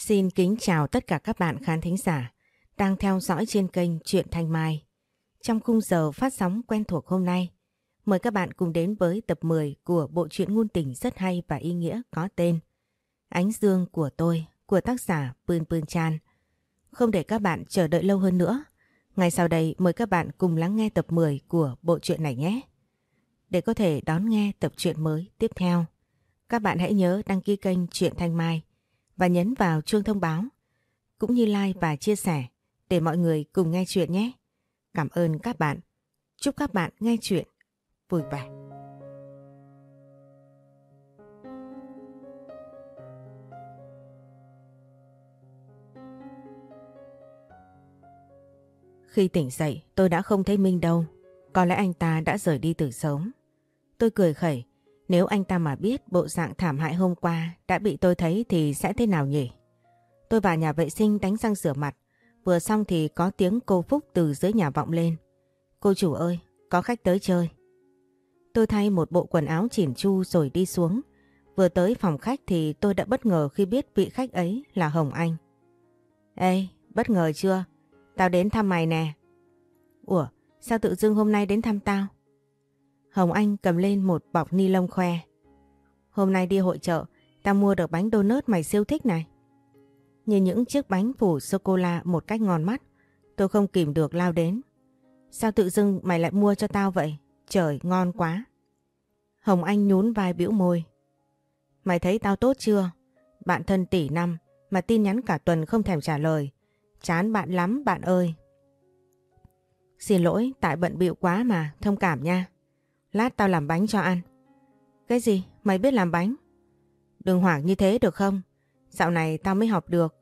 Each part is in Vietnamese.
Xin kính chào tất cả các bạn khán thính giả đang theo dõi trên kênh Truyện Thanh Mai. Trong khung giờ phát sóng quen thuộc hôm nay, mời các bạn cùng đến với tập 10 của bộ truyện ngôn tình rất hay và ý nghĩa có tên Ánh Dương của tôi của tác giả Pươn Pươn Chan. Không để các bạn chờ đợi lâu hơn nữa, ngay sau đây mời các bạn cùng lắng nghe tập 10 của bộ truyện này nhé. Để có thể đón nghe tập truyện mới tiếp theo, các bạn hãy nhớ đăng ký kênh Truyện Thanh Mai và nhấn vào chuông thông báo, cũng như like và chia sẻ để mọi người cùng nghe chuyện nhé. Cảm ơn các bạn. Chúc các bạn nghe chuyện vui vẻ. Khi tỉnh dậy, tôi đã không thấy Minh đâu. Có lẽ anh ta đã rời đi từ sớm. Tôi cười khẩy. Nếu anh ta mà biết bộ dạng thảm hại hôm qua đã bị tôi thấy thì sẽ thế nào nhỉ? Tôi vào nhà vệ sinh đánh răng rửa mặt. Vừa xong thì có tiếng cô Phúc từ dưới nhà vọng lên. Cô chủ ơi, có khách tới chơi. Tôi thay một bộ quần áo chỉn chu rồi đi xuống. Vừa tới phòng khách thì tôi đã bất ngờ khi biết vị khách ấy là Hồng Anh. Ê, bất ngờ chưa? Tao đến thăm mày nè. Ủa, sao tự dưng hôm nay đến thăm tao? Hồng Anh cầm lên một bọc ni lông khoe. Hôm nay đi hội chợ, tao mua được bánh donut mày siêu thích này. Nhìn những chiếc bánh phủ sô-cô-la một cách ngon mắt, tôi không kìm được lao đến. Sao tự dưng mày lại mua cho tao vậy? Trời, ngon quá. Hồng Anh nhún vai bĩu môi. Mày thấy tao tốt chưa? Bạn thân tỷ năm mà tin nhắn cả tuần không thèm trả lời. Chán bạn lắm bạn ơi. Xin lỗi, tại bận bịu quá mà, thông cảm nha. Lát tao làm bánh cho ăn. Cái gì? Mày biết làm bánh? Đừng hoảng như thế được không? Dạo này tao mới học được.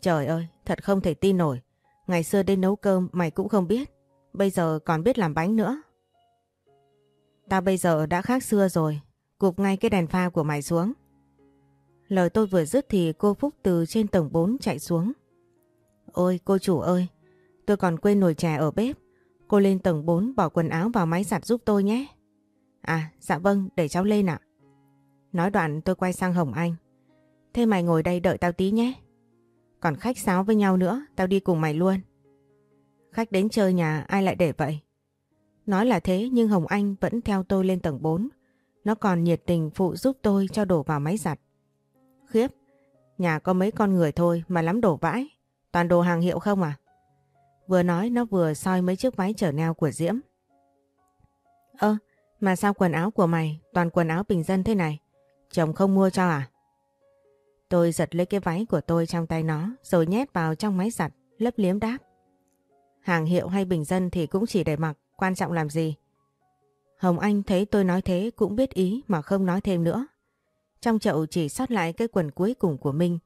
Trời ơi, thật không thể tin nổi. Ngày xưa đến nấu cơm mày cũng không biết. Bây giờ còn biết làm bánh nữa. Tao bây giờ đã khác xưa rồi. Cụp ngay cái đèn pha của mày xuống. Lời tôi vừa dứt thì cô Phúc từ trên tầng 4 chạy xuống. Ôi cô chủ ơi, tôi còn quên nồi chè ở bếp. Cô lên tầng 4 bỏ quần áo vào máy giặt giúp tôi nhé. À, dạ vâng, để cháu lên ạ. Nói đoạn tôi quay sang Hồng Anh. Thế mày ngồi đây đợi tao tí nhé. Còn khách sáo với nhau nữa, tao đi cùng mày luôn. Khách đến chơi nhà ai lại để vậy? Nói là thế nhưng Hồng Anh vẫn theo tôi lên tầng 4. Nó còn nhiệt tình phụ giúp tôi cho đổ vào máy giặt. Khiếp, nhà có mấy con người thôi mà lắm đổ vãi. Toàn đồ hàng hiệu không à? Vừa nói nó vừa soi mấy chiếc váy trở neo của Diễm. Ơ, mà sao quần áo của mày toàn quần áo bình dân thế này? Chồng không mua cho à? Tôi giật lấy cái váy của tôi trong tay nó rồi nhét vào trong máy giặt, lấp liếm đáp. Hàng hiệu hay bình dân thì cũng chỉ để mặc, quan trọng làm gì? Hồng Anh thấy tôi nói thế cũng biết ý mà không nói thêm nữa. Trong chậu chỉ sót lại cái quần cuối cùng của Minh.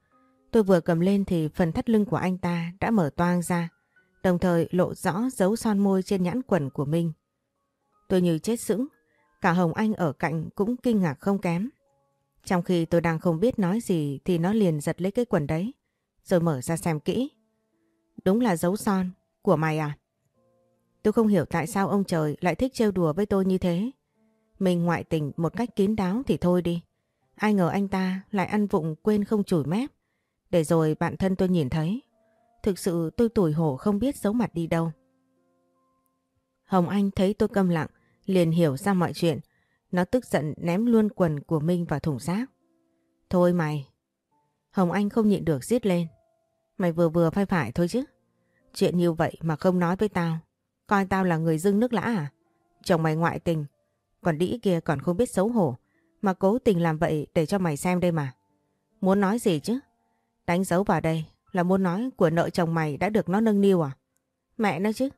Tôi vừa cầm lên thì phần thắt lưng của anh ta đã mở toang ra, đồng thời lộ rõ dấu son môi trên nhãn quần của Minh. Tôi như chết sững, cả Hồng Anh ở cạnh cũng kinh ngạc không kém. Trong khi tôi đang không biết nói gì thì nó liền giật lấy cái quần đấy, rồi mở ra xem kỹ. Đúng là dấu son, của mày à? Tôi không hiểu tại sao ông trời lại thích trêu đùa với tôi như thế. Mình ngoại tình một cách kín đáo thì thôi đi. Ai ngờ anh ta lại ăn vụng quên không chùi mép. Để rồi bạn thân tôi nhìn thấy. Thực sự tôi tủi hổ không biết giấu mặt đi đâu. Hồng Anh thấy tôi câm lặng, liền hiểu ra mọi chuyện. Nó tức giận ném luôn quần của Minh vào thùng rác. Thôi mày. Hồng Anh không nhịn được giết lên. Mày vừa vừa phải phải thôi chứ. Chuyện như vậy mà không nói với tao. Coi tao là người dưng nước lã à? Chồng mày ngoại tình. Còn đĩ kia còn không biết xấu hổ. Mà cố tình làm vậy để cho mày xem đây mà. Muốn nói gì chứ? Đánh dấu vào đây là muốn nói của nợ chồng mày đã được nó nâng niu à? Mẹ nó chứ.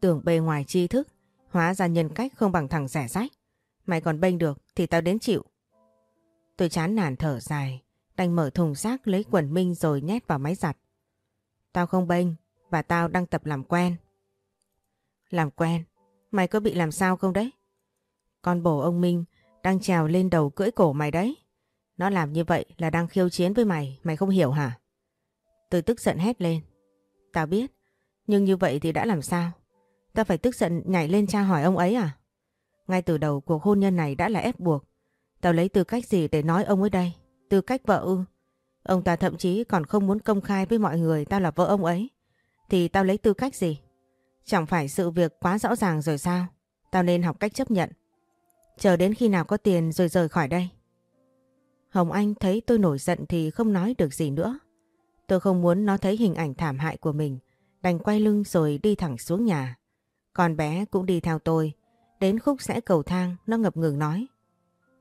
Tưởng bề ngoài tri thức, hóa ra nhân cách không bằng thằng rẻ rách. Mày còn bênh được thì tao đến chịu. Tôi chán nản thở dài, đành mở thùng rác lấy quần minh rồi nhét vào máy giặt. Tao không bênh, và tao đang tập làm quen. Làm quen? Mày có bị làm sao không đấy? Con bồ ông Minh đang trèo lên đầu cưỡi cổ mày đấy. Nó làm như vậy là đang khiêu chiến với mày, mày không hiểu hả? Tôi tức giận hét lên. Tao biết, nhưng như vậy thì đã làm sao? Tao phải tức giận nhảy lên tra hỏi ông ấy à? Ngay từ đầu cuộc hôn nhân này đã là ép buộc. Tao lấy tư cách gì để nói ông ấy đây? Tư cách vợ ư? Ông ta thậm chí còn không muốn công khai với mọi người tao là vợ ông ấy. Thì tao lấy tư cách gì? Chẳng phải sự việc quá rõ ràng rồi sao? Tao nên học cách chấp nhận. Chờ đến khi nào có tiền rồi rời khỏi đây. Hồng Anh thấy tôi nổi giận thì không nói được gì nữa. Tôi không muốn nó thấy hình ảnh thảm hại của mình, đành quay lưng rồi đi thẳng xuống nhà. Con bé cũng đi theo tôi, đến khúc sẽ cầu thang, nó ngập ngừng nói.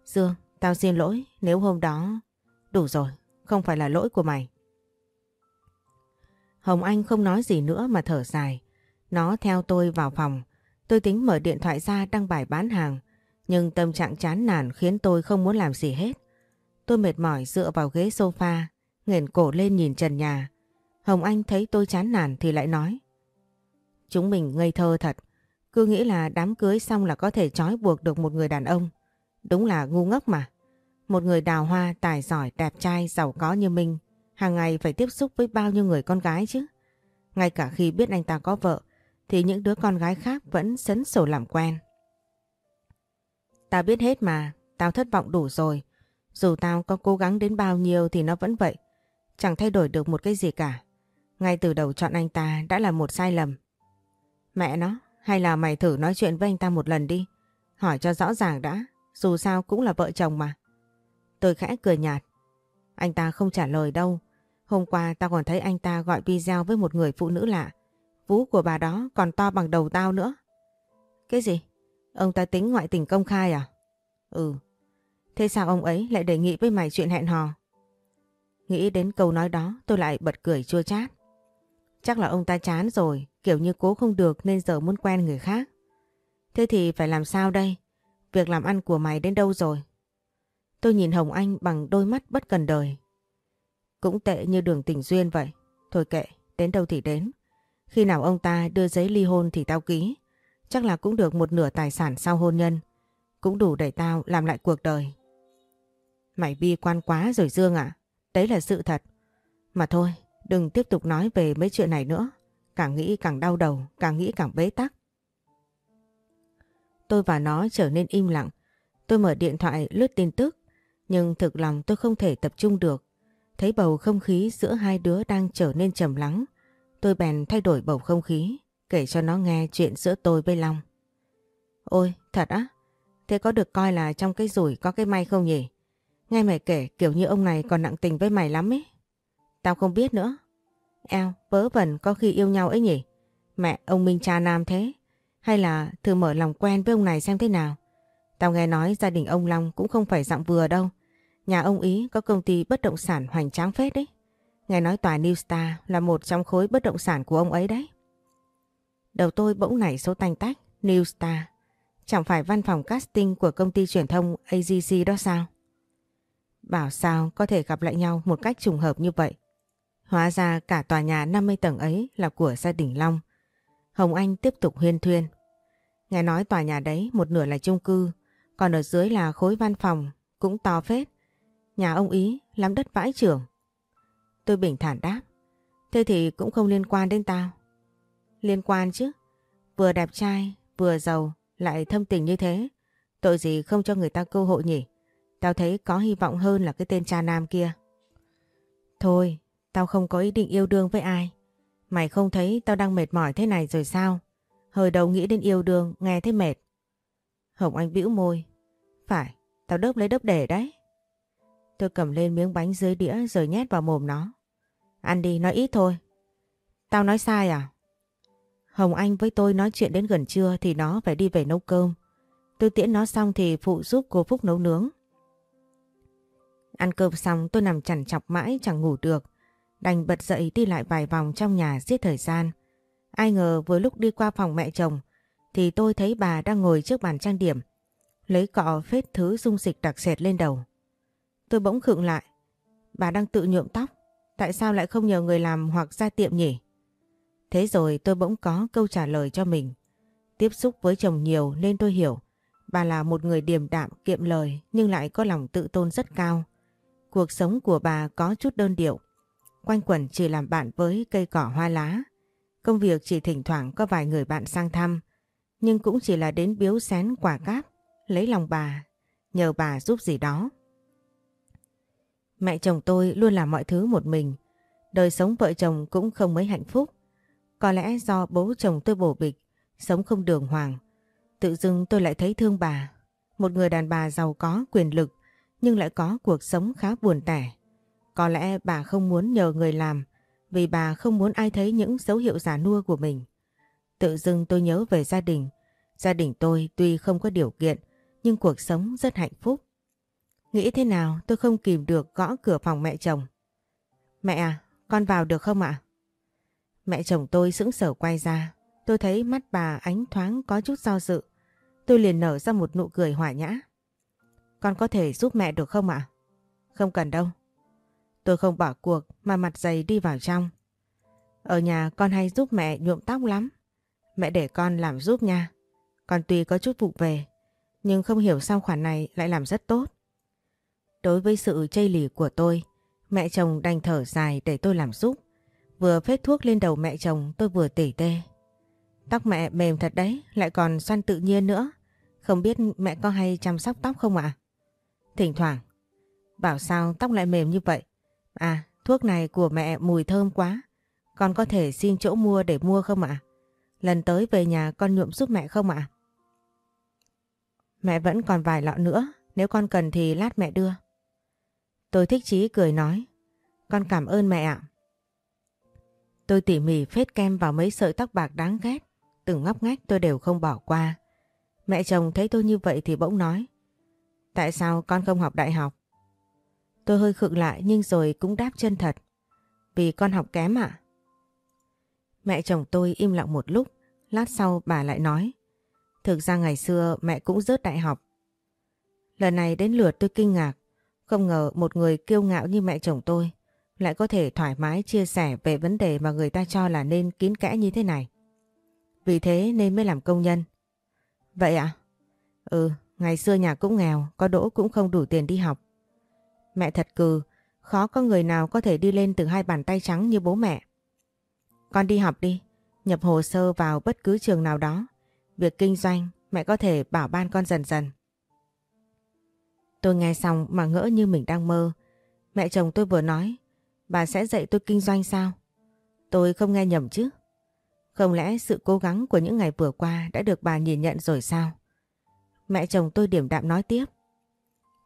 Dương, tao xin lỗi nếu hôm đó... Đủ rồi, không phải là lỗi của mày. Hồng Anh không nói gì nữa mà thở dài. Nó theo tôi vào phòng. Tôi tính mở điện thoại ra đăng bài bán hàng. Nhưng tâm trạng chán nản khiến tôi không muốn làm gì hết. Tôi mệt mỏi dựa vào ghế sofa, nghển cổ lên nhìn trần nhà. Hồng Anh thấy tôi chán nản thì lại nói. Chúng mình ngây thơ thật. Cứ nghĩ là đám cưới xong là có thể trói buộc được một người đàn ông. Đúng là ngu ngốc mà. Một người đào hoa, tài giỏi, đẹp trai, giàu có như mình, hàng ngày phải tiếp xúc với bao nhiêu người con gái chứ. Ngay cả khi biết anh ta có vợ, thì những đứa con gái khác vẫn sấn sổ làm quen. Tao biết hết mà, tao thất vọng đủ rồi. Dù tao có cố gắng đến bao nhiêu thì nó vẫn vậy. Chẳng thay đổi được một cái gì cả. Ngay từ đầu chọn anh ta đã là một sai lầm. Mẹ nó, hay là mày thử nói chuyện với anh ta một lần đi. Hỏi cho rõ ràng đã, dù sao cũng là vợ chồng mà. Tôi khẽ cười nhạt. Anh ta không trả lời đâu. Hôm qua tao còn thấy anh ta gọi video với một người phụ nữ lạ. Vú của bà đó còn to bằng đầu tao nữa. Cái gì? Ông ta tính ngoại tình công khai à? Ừ. Thế sao ông ấy lại đề nghị với mày chuyện hẹn hò? Nghĩ đến câu nói đó tôi lại bật cười chua chát. Chắc là ông ta chán rồi, kiểu như cố không được nên giờ muốn quen người khác. Thế thì phải làm sao đây? Việc làm ăn của mày đến đâu rồi? Tôi nhìn Hồng Anh bằng đôi mắt bất cần đời. Cũng tệ như đường tình duyên vậy. Thôi kệ, đến đâu thì đến. Khi nào ông ta đưa giấy ly hôn thì tao ký. Chắc là cũng được một nửa tài sản sau hôn nhân. Cũng đủ để tao làm lại cuộc đời. Mày bi quan quá rồi Dương ạ. Đấy là sự thật. Mà thôi, đừng tiếp tục nói về mấy chuyện này nữa. Càng nghĩ càng đau đầu, càng nghĩ càng bế tắc. Tôi và nó trở nên im lặng. Tôi mở điện thoại lướt tin tức. Nhưng thực lòng tôi không thể tập trung được. Thấy bầu không khí giữa hai đứa đang trở nên trầm lắng. Tôi bèn thay đổi bầu không khí, kể cho nó nghe chuyện giữa tôi với Long. Ôi, thật á? Thế có được coi là trong cái rủi có cái may không nhỉ? Nghe mày kể kiểu như ông này còn nặng tình với mày lắm ấy. Tao không biết nữa. Eo, vớ vẩn có khi yêu nhau ấy nhỉ? Mẹ, ông Minh cha nam thế. Hay là thử mở lòng quen với ông này xem thế nào? Tao nghe nói gia đình ông Long cũng không phải dạng vừa đâu. Nhà ông Ý có công ty bất động sản hoành tráng phết đấy. Nghe nói tòa New Star là một trong khối bất động sản của ông ấy đấy. Đầu tôi bỗng nảy số tanh tách, New Star. Chẳng phải văn phòng casting của công ty truyền thông AGC đó sao? Bảo sao có thể gặp lại nhau một cách trùng hợp như vậy. Hóa ra cả tòa nhà 50 tầng ấy là của gia đình Long. Hồng Anh tiếp tục huyên thuyên. Nghe nói tòa nhà đấy một nửa là chung cư, còn ở dưới là khối văn phòng, cũng to phết. Nhà ông Ý lắm đất vãi trưởng. Tôi bình thản đáp. Thế thì cũng không liên quan đến tao. Liên quan chứ. Vừa đẹp trai, vừa giàu, lại thâm tình như thế. Tội gì không cho người ta cơ hội nhỉ? Tao thấy có hy vọng hơn là cái tên cha nam kia. Thôi, tao không có ý định yêu đương với ai. Mày không thấy tao đang mệt mỏi thế này rồi sao? Hơi đầu nghĩ đến yêu đương, nghe thấy mệt. Hồng Anh bĩu môi. Phải, tao đớp lấy đớp để đấy. Tôi cầm lên miếng bánh dưới đĩa rồi nhét vào mồm nó. Ăn đi, nói ít thôi. Tao nói sai à? Hồng Anh với tôi nói chuyện đến gần trưa thì nó phải đi về nấu cơm. Tôi tiễn nó xong thì phụ giúp cô Phúc nấu nướng. Ăn cơm xong tôi nằm chằn chọc mãi chẳng ngủ được. Đành bật dậy đi lại vài vòng trong nhà giết thời gian. Ai ngờ vừa lúc đi qua phòng mẹ chồng thì tôi thấy bà đang ngồi trước bàn trang điểm. Lấy cọ phết thứ dung dịch đặc sệt lên đầu. Tôi bỗng khựng lại. Bà đang tự nhuộm tóc. Tại sao lại không nhờ người làm hoặc ra tiệm nhỉ? Thế rồi tôi bỗng có câu trả lời cho mình. Tiếp xúc với chồng nhiều nên tôi hiểu. Bà là một người điềm đạm, kiệm lời nhưng lại có lòng tự tôn rất cao. Cuộc sống của bà có chút đơn điệu. Quanh quẩn chỉ làm bạn với cây cỏ hoa lá. Công việc chỉ thỉnh thoảng có vài người bạn sang thăm. Nhưng cũng chỉ là đến biếu xén quả cáp, lấy lòng bà, nhờ bà giúp gì đó. Mẹ chồng tôi luôn làm mọi thứ một mình. Đời sống vợ chồng cũng không mấy hạnh phúc. Có lẽ do bố chồng tôi bổ bịch, sống không đường hoàng. Tự dưng tôi lại thấy thương bà. Một người đàn bà giàu có quyền lực nhưng lại có cuộc sống khá buồn tẻ. Có lẽ bà không muốn nhờ người làm vì bà không muốn ai thấy những dấu hiệu giả nua của mình. Tự dưng tôi nhớ về gia đình. Gia đình tôi tuy không có điều kiện nhưng cuộc sống rất hạnh phúc. Nghĩ thế nào tôi không kìm được gõ cửa phòng mẹ chồng. Mẹ à, con vào được không ạ? Mẹ chồng tôi sững sờ quay ra. Tôi thấy mắt bà ánh thoáng có chút do dự. Tôi liền nở ra một nụ cười hỏa nhã. Con có thể giúp mẹ được không ạ? Không cần đâu. Tôi không bỏ cuộc mà mặt dày đi vào trong. Ở nhà con hay giúp mẹ nhuộm tóc lắm. Mẹ để con làm giúp nha. Con tuy có chút vụ về, nhưng không hiểu sao khoản này lại làm rất tốt. Đối với sự chây lì của tôi, mẹ chồng đành thở dài để tôi làm giúp. Vừa phết thuốc lên đầu mẹ chồng tôi vừa tỉ tê. Tóc mẹ mềm thật đấy, lại còn xoăn tự nhiên nữa. Không biết mẹ có hay chăm sóc tóc không ạ? Thỉnh thoảng. Bảo sao tóc lại mềm như vậy? À, thuốc này của mẹ mùi thơm quá. Con có thể xin chỗ mua để mua không ạ? Lần tới về nhà con nhuộm giúp mẹ không ạ? Mẹ vẫn còn vài lọ nữa, nếu con cần thì lát mẹ đưa. Tôi thích chí cười nói, con cảm ơn mẹ ạ. Tôi tỉ mỉ phết kem vào mấy sợi tóc bạc đáng ghét, từng ngóc ngách tôi đều không bỏ qua. Mẹ chồng thấy tôi như vậy thì bỗng nói, tại sao con không học đại học? Tôi hơi khựng lại nhưng rồi cũng đáp chân thật, vì con học kém ạ. Mẹ chồng tôi im lặng một lúc, lát sau bà lại nói, thực ra ngày xưa mẹ cũng rớt đại học. Lần này đến lượt tôi kinh ngạc, không ngờ một người kiêu ngạo như mẹ chồng tôi lại có thể thoải mái chia sẻ về vấn đề mà người ta cho là nên kín kẽ như thế này. Vì thế nên mới làm công nhân. Vậy ạ? Ừ, ngày xưa nhà cũng nghèo, có đỗ cũng không đủ tiền đi học. Mẹ thật cừ, khó có người nào có thể đi lên từ hai bàn tay trắng như bố mẹ. Con đi học đi, nhập hồ sơ vào bất cứ trường nào đó. Việc kinh doanh, mẹ có thể bảo ban con dần dần. Tôi nghe xong mà ngỡ như mình đang mơ. Mẹ chồng tôi vừa nói, bà sẽ dạy tôi kinh doanh sao? Tôi không nghe nhầm chứ. Không lẽ sự cố gắng của những ngày vừa qua đã được bà nhìn nhận rồi sao? Mẹ chồng tôi điểm đạm nói tiếp.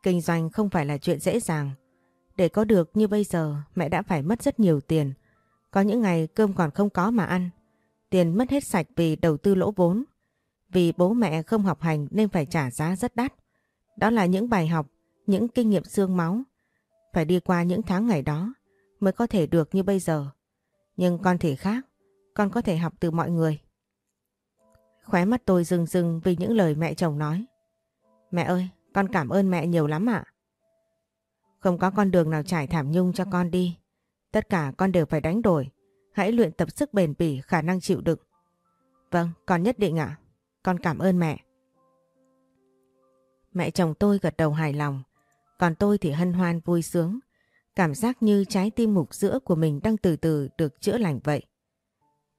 Kinh doanh không phải là chuyện dễ dàng. Để có được như bây giờ mẹ đã phải mất rất nhiều tiền. Có những ngày cơm còn không có mà ăn. Tiền mất hết sạch vì đầu tư lỗ vốn. Vì bố mẹ không học hành nên phải trả giá rất đắt. Đó là những bài học, những kinh nghiệm xương máu. Phải đi qua những tháng ngày đó mới có thể được như bây giờ. Nhưng con thì khác, con có thể học từ mọi người. Khóe mắt tôi rừng rừng vì những lời mẹ chồng nói. Mẹ ơi, con cảm ơn mẹ nhiều lắm ạ. Không có con đường nào trải thảm nhung cho con đi. Tất cả con đều phải đánh đổi. Hãy luyện tập sức bền bỉ, khả năng chịu đựng. Vâng, con nhất định ạ. Con cảm ơn mẹ. Mẹ chồng tôi gật đầu hài lòng. Còn tôi thì hân hoan vui sướng. Cảm giác như trái tim mục giữa của mình đang từ từ được chữa lành vậy.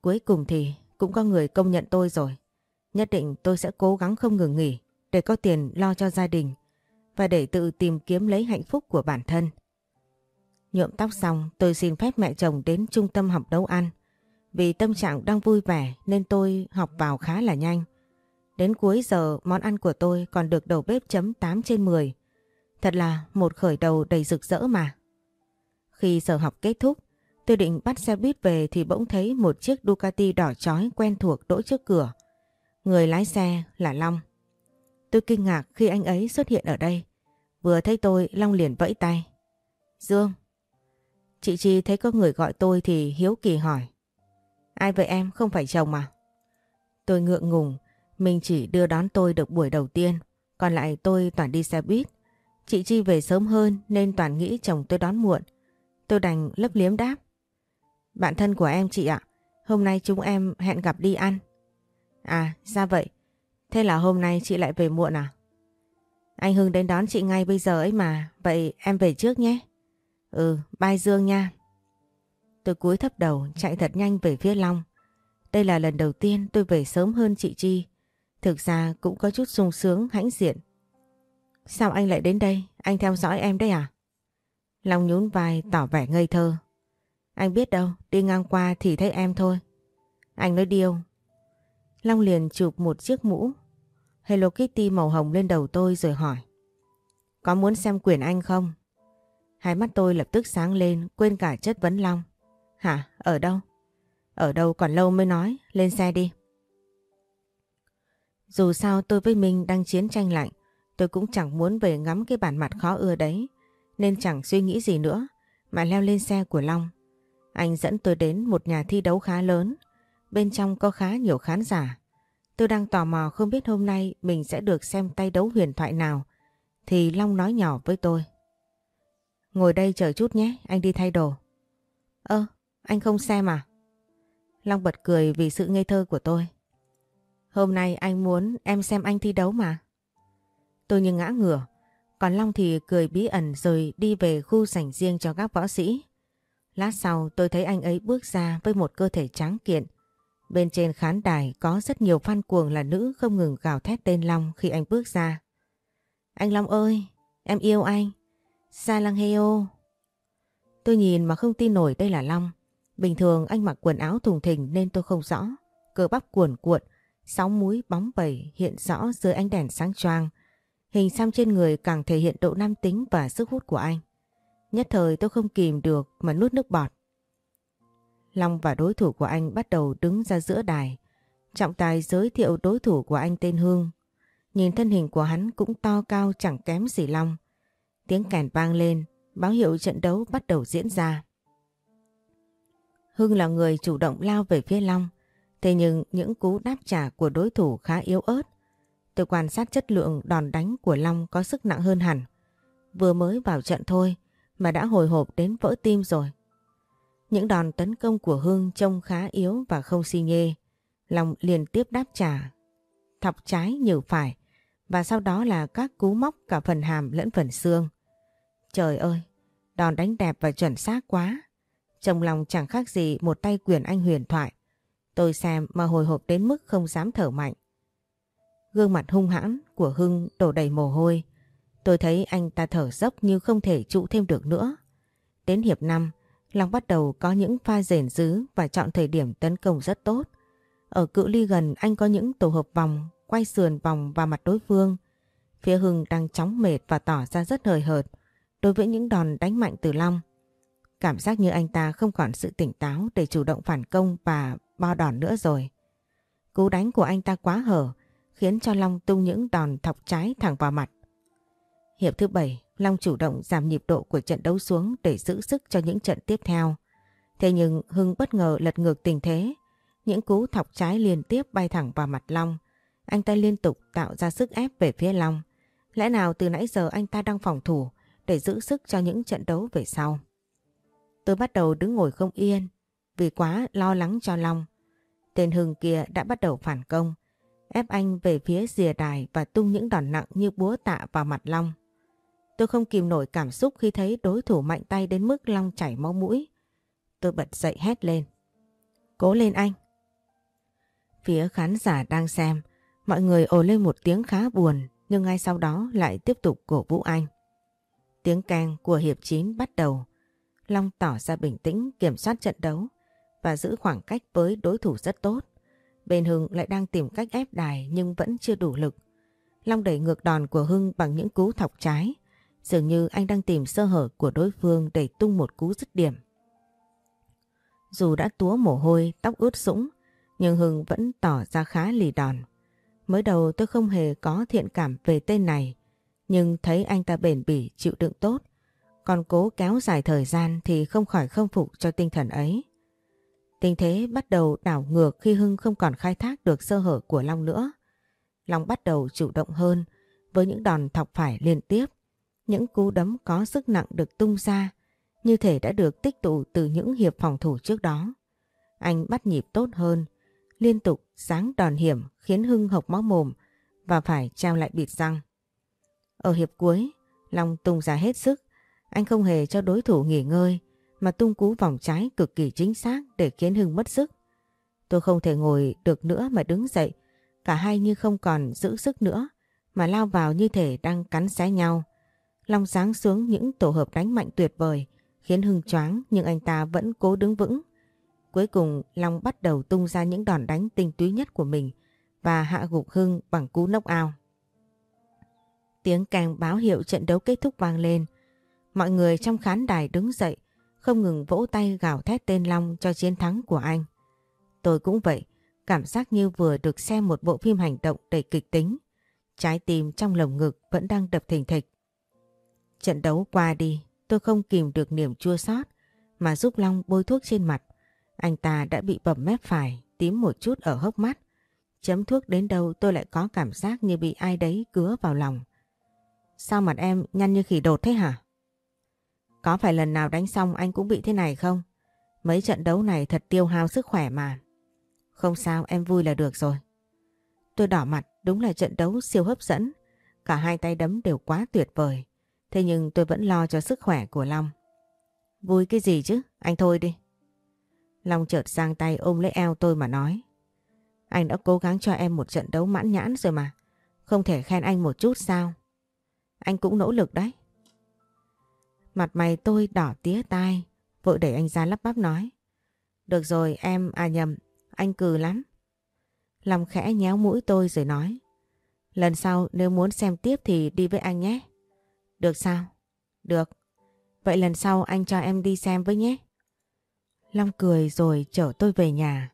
Cuối cùng thì cũng có người công nhận tôi rồi. Nhất định tôi sẽ cố gắng không ngừng nghỉ để có tiền lo cho gia đình và để tự tìm kiếm lấy hạnh phúc của bản thân. Nhuộm tóc xong tôi xin phép mẹ chồng đến trung tâm học nấu ăn. Vì tâm trạng đang vui vẻ nên tôi học vào khá là nhanh. Đến cuối giờ món ăn của tôi còn được đầu bếp chấm 8 trên 10. Thật là một khởi đầu đầy rực rỡ mà. Khi giờ học kết thúc, tôi định bắt xe buýt về thì bỗng thấy một chiếc Ducati đỏ chói quen thuộc đỗ trước cửa. Người lái xe là Long. Tôi kinh ngạc khi anh ấy xuất hiện ở đây. Vừa thấy tôi, Long liền vẫy tay. Dương. Chị Chi thấy có người gọi tôi thì hiếu kỳ hỏi. Ai vậy em, không phải chồng mà. Tôi ngượng ngùng, mình chỉ đưa đón tôi được buổi đầu tiên, còn lại tôi toàn đi xe buýt. Chị Chi về sớm hơn nên toàn nghĩ chồng tôi đón muộn. Tôi đành lấp liếm đáp. Bạn thân của em chị ạ, hôm nay chúng em hẹn gặp đi ăn. À, ra vậy. Thế là hôm nay chị lại về muộn à? Anh Hưng đến đón chị ngay bây giờ ấy mà, vậy em về trước nhé. Ừ, bye Dương nha. Tôi cúi thấp đầu chạy thật nhanh về phía Long. Đây là lần đầu tiên tôi về sớm hơn chị Chi. Thực ra cũng có chút sung sướng hãnh diện. Sao anh lại đến đây? Anh theo dõi em đấy à? Long nhún vai tỏ vẻ ngây thơ. Anh biết đâu, đi ngang qua thì thấy em thôi. Anh nói điêu. Long liền chụp một chiếc mũ Hello Kitty màu hồng lên đầu tôi rồi hỏi. Có muốn xem quyển anh không? Hai mắt tôi lập tức sáng lên, quên cả chất vấn Long. Hả? Ở đâu? Ở đâu còn lâu mới nói, lên xe đi. Dù sao tôi với Minh đang chiến tranh lạnh, tôi cũng chẳng muốn về ngắm cái bản mặt khó ưa đấy, nên chẳng suy nghĩ gì nữa, mà leo lên xe của Long. Anh dẫn tôi đến một nhà thi đấu khá lớn, bên trong có khá nhiều khán giả. Tôi đang tò mò không biết hôm nay mình sẽ được xem tay đấu huyền thoại nào, thì Long nói nhỏ với tôi. Ngồi đây chờ chút nhé, anh đi thay đồ. Ơ, anh không xem à? Long bật cười vì sự ngây thơ của tôi. Hôm nay anh muốn em xem anh thi đấu mà. Tôi như ngã ngửa, còn Long thì cười bí ẩn rồi đi về khu sảnh riêng cho các võ sĩ. Lát sau tôi thấy anh ấy bước ra với một cơ thể trắng kiện. Bên trên khán đài có rất nhiều fan cuồng là nữ không ngừng gào thét tên Long khi anh bước ra. Anh Long ơi, em yêu anh. Sa lăng heo. Tôi nhìn mà không tin nổi đây là Long. Bình thường anh mặc quần áo thùng thình nên tôi không rõ. Cơ bắp cuồn cuộn, sáu múi bóng bẩy hiện rõ dưới ánh đèn sáng choang. Hình xăm trên người càng thể hiện độ nam tính và sức hút của anh. Nhất thời tôi không kìm được mà nuốt nước bọt. Long và đối thủ của anh bắt đầu đứng ra giữa đài. Trọng tài giới thiệu đối thủ của anh tên Hương. Nhìn thân hình của hắn cũng to cao chẳng kém gì Long. Tiếng kèn vang lên, báo hiệu trận đấu bắt đầu diễn ra. Hưng là người chủ động lao về phía Long. Thế nhưng những cú đáp trả của đối thủ khá yếu ớt. Tôi quan sát chất lượng đòn đánh của Long có sức nặng hơn hẳn. Vừa mới vào trận thôi mà đã hồi hộp đến vỡ tim rồi. Những đòn tấn công của Hương trông khá yếu và không si nhê. Long liên tiếp đáp trả. Thọc trái nhiều phải và sau đó là các cú móc cả phần hàm lẫn phần xương. Trời ơi, đòn đánh đẹp và chuẩn xác quá. Trong lòng chẳng khác gì một tay quyền anh huyền thoại. Tôi xem mà hồi hộp đến mức không dám thở mạnh. Gương mặt hung hãn của Hưng đổ đầy mồ hôi. Tôi thấy anh ta thở dốc như không thể trụ thêm được nữa. Đến hiệp 5, Long bắt đầu có những pha rền dứ và chọn thời điểm tấn công rất tốt. Ở cự ly gần anh có những tổ hợp vòng, quay sườn vòng vào mặt đối phương. Phía Hưng đang chóng mệt và tỏ ra rất hời hợt đối với những đòn đánh mạnh từ Long. Cảm giác như anh ta không còn sự tỉnh táo để chủ động phản công và bo đòn nữa rồi. Cú đánh của anh ta quá hở, khiến cho Long tung những đòn thọc trái thẳng vào mặt. Hiệp thứ bảy, Long chủ động giảm nhịp độ của trận đấu xuống để giữ sức cho những trận tiếp theo. Thế nhưng Hưng bất ngờ lật ngược tình thế. Những cú thọc trái liên tiếp bay thẳng vào mặt Long. Anh ta liên tục tạo ra sức ép về phía Long. Lẽ nào từ nãy giờ anh ta đang phòng thủ để giữ sức cho những trận đấu về sau. Tôi bắt đầu đứng ngồi không yên vì quá lo lắng cho Long. Tên Hưng kia đã bắt đầu phản công, ép anh về phía rìa đài và tung những đòn nặng như búa tạ vào mặt Long. Tôi không kìm nổi cảm xúc khi thấy đối thủ mạnh tay đến mức Long chảy máu mũi. Tôi bật dậy hét lên. Cố lên anh. Phía khán giả đang xem, mọi người ồ lên một tiếng khá buồn nhưng ngay sau đó lại tiếp tục cổ vũ anh. Tiếng keng của hiệp 9 bắt đầu. Long tỏ ra bình tĩnh kiểm soát trận đấu và giữ khoảng cách với đối thủ rất tốt. Bên Hưng lại đang tìm cách ép đài nhưng vẫn chưa đủ lực. Long đẩy ngược đòn của Hưng bằng những cú thọc trái. Dường như anh đang tìm sơ hở của đối phương để tung một cú dứt điểm. Dù đã túa mồ hôi, tóc ướt sũng, nhưng Hưng vẫn tỏ ra khá lì đòn. Mới đầu tôi không hề có thiện cảm về tên này, nhưng thấy anh ta bền bỉ chịu đựng tốt, còn cố kéo dài thời gian thì không khỏi không phục cho tinh thần ấy. Tình thế bắt đầu đảo ngược khi Hưng không còn khai thác được sơ hở của Long nữa. Long bắt đầu chủ động hơn với những đòn thọc phải liên tiếp. Những cú đấm có sức nặng được tung ra như thể đã được tích tụ từ những hiệp phòng thủ trước đó. Anh bắt nhịp tốt hơn, liên tục sáng đòn hiểm khiến Hưng hộc máu mồm và phải trao lại bịt răng. Ở hiệp cuối, Long tung ra hết sức. Anh không hề cho đối thủ nghỉ ngơi mà tung cú vòng trái cực kỳ chính xác để khiến Hưng mất sức. Tôi không thể ngồi được nữa mà đứng dậy. Cả hai như không còn giữ sức nữa mà lao vào như thể đang cắn xé nhau. Long giáng xuống những tổ hợp đánh mạnh tuyệt vời, khiến Hưng choáng nhưng anh ta vẫn cố đứng vững. Cuối cùng Long bắt đầu tung ra những đòn đánh tinh túy nhất của mình và hạ gục Hưng bằng cú nốc ao. Tiếng càng báo hiệu trận đấu kết thúc vang lên. Mọi người trong khán đài đứng dậy, không ngừng vỗ tay gào thét tên Long cho chiến thắng của anh. Tôi cũng vậy, cảm giác như vừa được xem một bộ phim hành động đầy kịch tính. Trái tim trong lồng ngực vẫn đang đập thình thịch. Trận đấu qua đi, tôi không kìm được niềm chua xót mà giúp Long bôi thuốc trên mặt. Anh ta đã bị bầm mép phải, tím một chút ở hốc mắt. Chấm thuốc đến đâu tôi lại có cảm giác như bị ai đấy cứa vào lòng. Sao mặt em nhăn như khỉ đột thế hả? Có phải lần nào đánh xong anh cũng bị thế này không? Mấy trận đấu này thật tiêu hao sức khỏe mà. Không sao em vui là được rồi. Tôi đỏ mặt đúng là trận đấu siêu hấp dẫn. Cả hai tay đấm đều quá tuyệt vời. Thế nhưng tôi vẫn lo cho sức khỏe của Long. Vui cái gì chứ? Anh thôi đi. Long chợt sang tay ôm lấy eo tôi mà nói. Anh đã cố gắng cho em một trận đấu mãn nhãn rồi mà. Không thể khen anh một chút sao? Anh cũng nỗ lực đấy. Mặt mày tôi đỏ tía tai, vội đẩy anh ra lắp bắp nói. Được rồi em, à nhầm, anh cừ lắm. Lòng khẽ nhéo mũi tôi rồi nói. Lần sau nếu muốn xem tiếp thì đi với anh nhé. Được sao? Được. Vậy lần sau anh cho em đi xem với nhé. Long cười rồi chở tôi về nhà.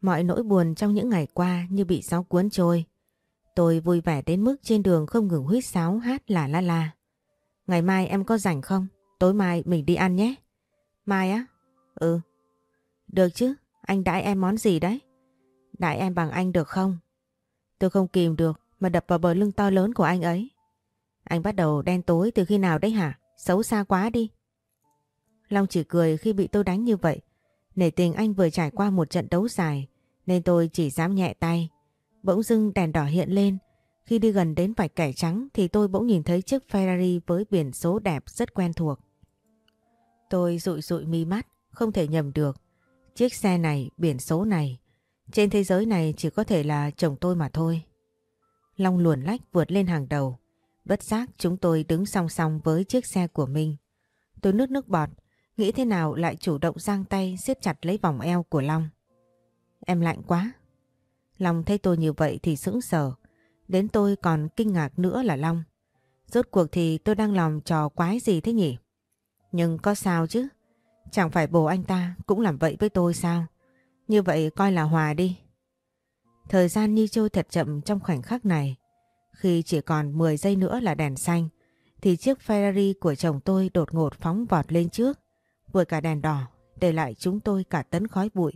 Mọi nỗi buồn trong những ngày qua như bị gió cuốn trôi. Tôi vui vẻ đến mức trên đường không ngừng huýt sáo hát là la la. Ngày mai em có rảnh không? Tối mai mình đi ăn nhé. Mai á? Ừ. Được chứ, anh đãi em món gì đấy? Đãi em bằng anh được không? Tôi không kìm được mà đập vào bờ lưng to lớn của anh ấy. Anh bắt đầu đen tối từ khi nào đấy hả? Xấu xa quá đi. Long chỉ cười khi bị tôi đánh như vậy. Nể tình anh vừa trải qua một trận đấu dài nên tôi chỉ dám nhẹ tay. Bỗng dưng đèn đỏ hiện lên. Khi đi gần đến vạch kẻ trắng thì tôi bỗng nhìn thấy chiếc Ferrari với biển số đẹp rất quen thuộc. Tôi rụi rụi mi mắt, không thể nhầm được. Chiếc xe này, biển số này, trên thế giới này chỉ có thể là chồng tôi mà thôi. Long luồn lách vượt lên hàng đầu. Bất giác chúng tôi đứng song song với chiếc xe của mình. Tôi nước nước bọt, nghĩ thế nào lại chủ động giang tay siết chặt lấy vòng eo của Long. Em lạnh quá. Long thấy tôi như vậy thì sững sờ. Đến tôi còn kinh ngạc nữa là Long. Rốt cuộc thì tôi đang lòng trò quái gì thế nhỉ? Nhưng có sao chứ? Chẳng phải bồ anh ta cũng làm vậy với tôi sao? Như vậy coi là hòa đi. Thời gian như trôi thật chậm trong khoảnh khắc này. Khi chỉ còn 10 giây nữa là đèn xanh, thì chiếc Ferrari của chồng tôi đột ngột phóng vọt lên trước, vượt cả đèn đỏ, để lại chúng tôi cả tấn khói bụi.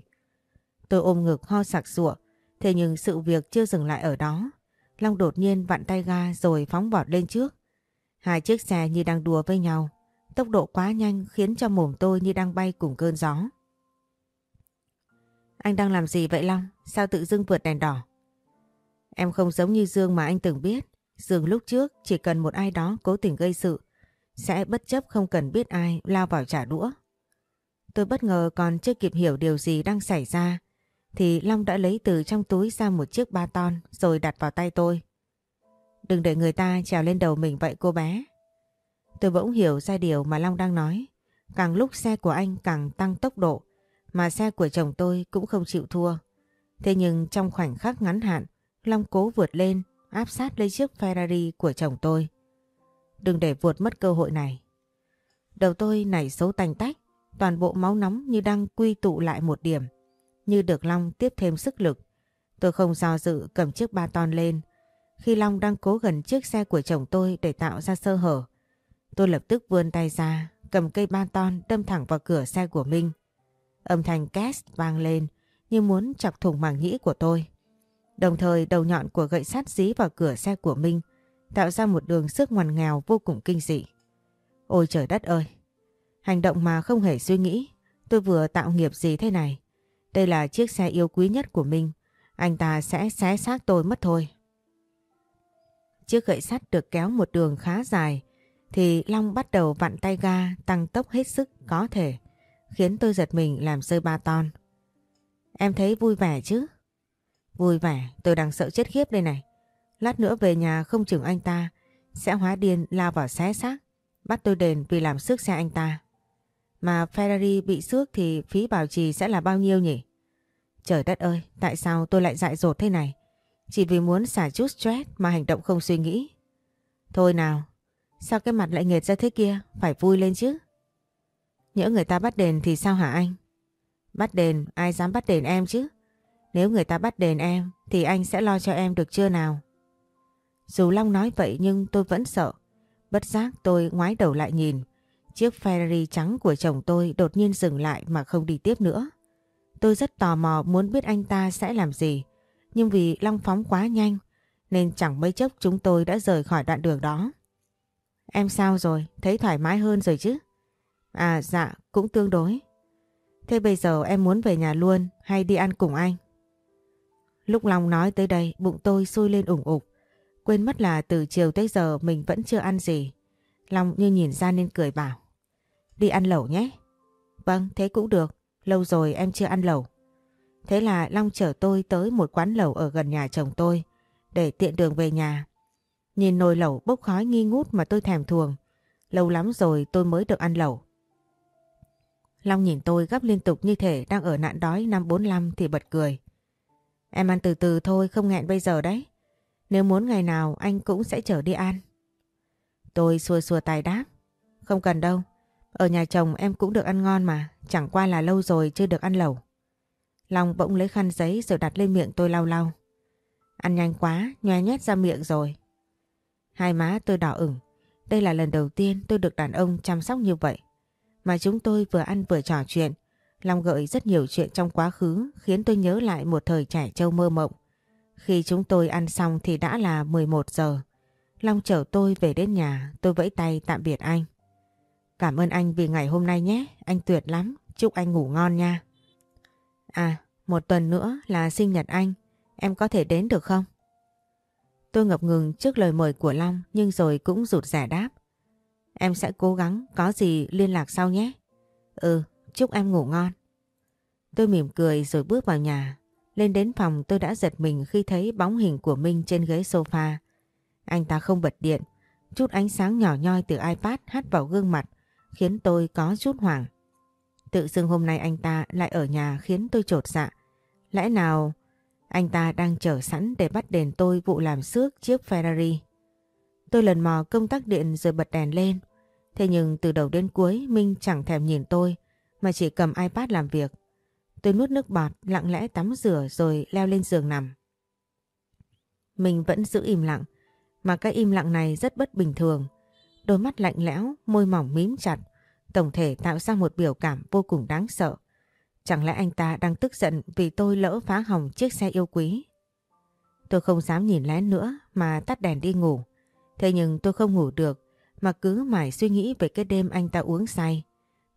Tôi ôm ngực ho sặc sụa, thế nhưng sự việc chưa dừng lại ở đó. Long đột nhiên vặn tay ga rồi phóng vọt lên trước. Hai chiếc xe như đang đùa với nhau. Tốc độ quá nhanh khiến cho mồm tôi như đang bay cùng cơn gió. Anh đang làm gì vậy Long? Sao tự dưng vượt đèn đỏ? Em không giống như Dương mà anh từng biết. Dương lúc trước chỉ cần một ai đó cố tình gây sự, sẽ bất chấp không cần biết ai lao vào trả đũa. Tôi bất ngờ còn chưa kịp hiểu điều gì đang xảy ra, thì Long đã lấy từ trong túi ra một chiếc ba ton rồi đặt vào tay tôi. Đừng để người ta trèo lên đầu mình vậy cô bé. Tôi bỗng hiểu ra điều mà Long đang nói. Càng lúc xe của anh càng tăng tốc độ, mà xe của chồng tôi cũng không chịu thua. Thế nhưng trong khoảnh khắc ngắn hạn, Long cố vượt lên, áp sát lấy chiếc Ferrari của chồng tôi. Đừng để vượt mất cơ hội này. Đầu tôi nảy xấu tành tách, toàn bộ máu nóng như đang quy tụ lại một điểm. Như được Long tiếp thêm sức lực. Tôi không do dự cầm chiếc ba ton lên. Khi Long đang cố gần chiếc xe của chồng tôi để tạo ra sơ hở, tôi lập tức vươn tay ra, cầm cây ba ton đâm thẳng vào cửa xe của Minh. Âm thanh két vang lên như muốn chọc thủng màng nhĩ của tôi. Đồng thời đầu nhọn của gậy sắt dí vào cửa xe của Minh, tạo ra một đường sức ngoằn nghèo vô cùng kinh dị. Ôi trời đất ơi! Hành động mà không hề suy nghĩ, tôi vừa tạo nghiệp gì thế này. Đây là chiếc xe yêu quý nhất của Minh. Anh ta sẽ xé xác tôi mất thôi. Chiếc gậy sắt được kéo một đường khá dài, thì Long bắt đầu vặn tay ga tăng tốc hết sức có thể, khiến tôi giật mình làm rơi ba ton. Em thấy vui vẻ chứ? Vui vẻ, tôi đang sợ chết khiếp đây này. Lát nữa về nhà không chừng anh ta sẽ hóa điên lao vào xé xác bắt tôi đền vì làm xước xe anh ta. Mà Ferrari bị xước thì phí bảo trì sẽ là bao nhiêu nhỉ? Trời đất ơi, tại sao tôi lại dại dột thế này? Chỉ vì muốn xả chút stress mà hành động không suy nghĩ. Thôi nào, sao cái mặt lại nghệt ra thế kia? Phải vui lên chứ. Nhỡ người ta bắt đền thì sao hả anh? Bắt đền, ai dám bắt đền em chứ? Nếu người ta bắt đền em thì anh sẽ lo cho em được chưa nào? Dù Long nói vậy nhưng tôi vẫn sợ. Bất giác tôi ngoái đầu lại nhìn. Chiếc Ferrari trắng của chồng tôi đột nhiên dừng lại mà không đi tiếp nữa. Tôi rất tò mò muốn biết anh ta sẽ làm gì. Nhưng vì Long phóng quá nhanh nên chẳng mấy chốc chúng tôi đã rời khỏi đoạn đường đó. Em sao rồi? Thấy thoải mái hơn rồi chứ? À dạ, cũng tương đối. Thế bây giờ em muốn về nhà luôn hay đi ăn cùng anh? Lúc Long nói tới đây bụng tôi sôi lên ủng ục. Quên mất là từ chiều tới giờ mình vẫn chưa ăn gì. Long như nhìn ra nên cười bảo. Đi ăn lẩu nhé. Vâng, thế cũng được. Lâu rồi em chưa ăn lẩu. Thế là Long chở tôi tới một quán lẩu ở gần nhà chồng tôi để tiện đường về nhà. Nhìn nồi lẩu bốc khói nghi ngút mà tôi thèm thuồng. Lâu lắm rồi tôi mới được ăn lẩu. Long nhìn tôi gấp liên tục như thể đang ở nạn đói năm 45 thì bật cười. Em ăn từ từ thôi không nghẹn bây giờ đấy. Nếu muốn ngày nào anh cũng sẽ chở đi ăn. Tôi xua xua tài đáp. Không cần đâu. Ở nhà chồng em cũng được ăn ngon mà. Chẳng qua là lâu rồi chưa được ăn lẩu. Long bỗng lấy khăn giấy rồi đặt lên miệng tôi lau lau. Ăn nhanh quá, nhoe nhét ra miệng rồi. Hai má tôi đỏ ửng. Đây là lần đầu tiên tôi được đàn ông chăm sóc như vậy. Mà chúng tôi vừa ăn vừa trò chuyện. Long gợi rất nhiều chuyện trong quá khứ khiến tôi nhớ lại một thời trẻ trâu mơ mộng. Khi chúng tôi ăn xong thì đã là 11 giờ. Long chở tôi về đến nhà, tôi vẫy tay tạm biệt anh. Cảm ơn anh vì ngày hôm nay nhé, anh tuyệt lắm, chúc anh ngủ ngon nha. À, một tuần nữa là sinh nhật anh, em có thể đến được không? Tôi ngập ngừng trước lời mời của Long nhưng rồi cũng rụt rẻ đáp. Em sẽ cố gắng, có gì liên lạc sau nhé. Ừ, chúc em ngủ ngon. Tôi mỉm cười rồi bước vào nhà. Lên đến phòng tôi đã giật mình khi thấy bóng hình của Minh trên ghế sofa. Anh ta không bật điện, chút ánh sáng nhỏ nhoi từ iPad hắt vào gương mặt khiến tôi có chút hoảng. Tự dưng hôm nay anh ta lại ở nhà khiến tôi trột dạ. Lẽ nào anh ta đang chờ sẵn để bắt đền tôi vụ làm xước chiếc Ferrari. Tôi lần mò công tắc điện rồi bật đèn lên. Thế nhưng từ đầu đến cuối Minh chẳng thèm nhìn tôi mà chỉ cầm iPad làm việc. Tôi nuốt nước bọt lặng lẽ tắm rửa rồi leo lên giường nằm. Mình vẫn giữ im lặng mà cái im lặng này rất bất bình thường. Đôi mắt lạnh lẽo, môi mỏng mím chặt, tổng thể tạo ra một biểu cảm vô cùng đáng sợ. Chẳng lẽ anh ta đang tức giận vì tôi lỡ phá hỏng chiếc xe yêu quý? Tôi không dám nhìn lén nữa mà tắt đèn đi ngủ. Thế nhưng tôi không ngủ được mà cứ mãi suy nghĩ về cái đêm anh ta uống say.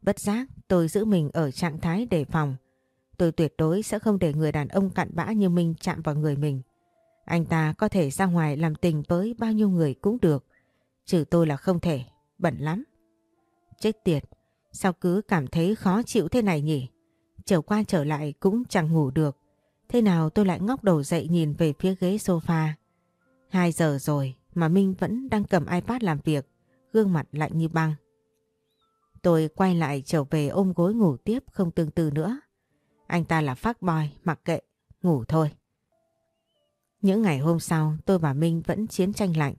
Bất giác tôi giữ mình ở trạng thái đề phòng. Tôi tuyệt đối sẽ không để người đàn ông cặn bã như minh chạm vào người mình. Anh ta có thể ra ngoài làm tình với bao nhiêu người cũng được. Trừ tôi là không thể, bẩn lắm. Chết tiệt, sao cứ cảm thấy khó chịu thế này nhỉ? Trở qua trở lại cũng chẳng ngủ được. Thế nào tôi lại ngóc đầu dậy nhìn về phía ghế sofa. Hai giờ rồi mà Minh vẫn đang cầm iPad làm việc, gương mặt lạnh như băng. Tôi quay lại trở về ôm gối ngủ tiếp không tương tư nữa. Anh ta là phát boy, mặc kệ, ngủ thôi. Những ngày hôm sau tôi và Minh vẫn chiến tranh lạnh.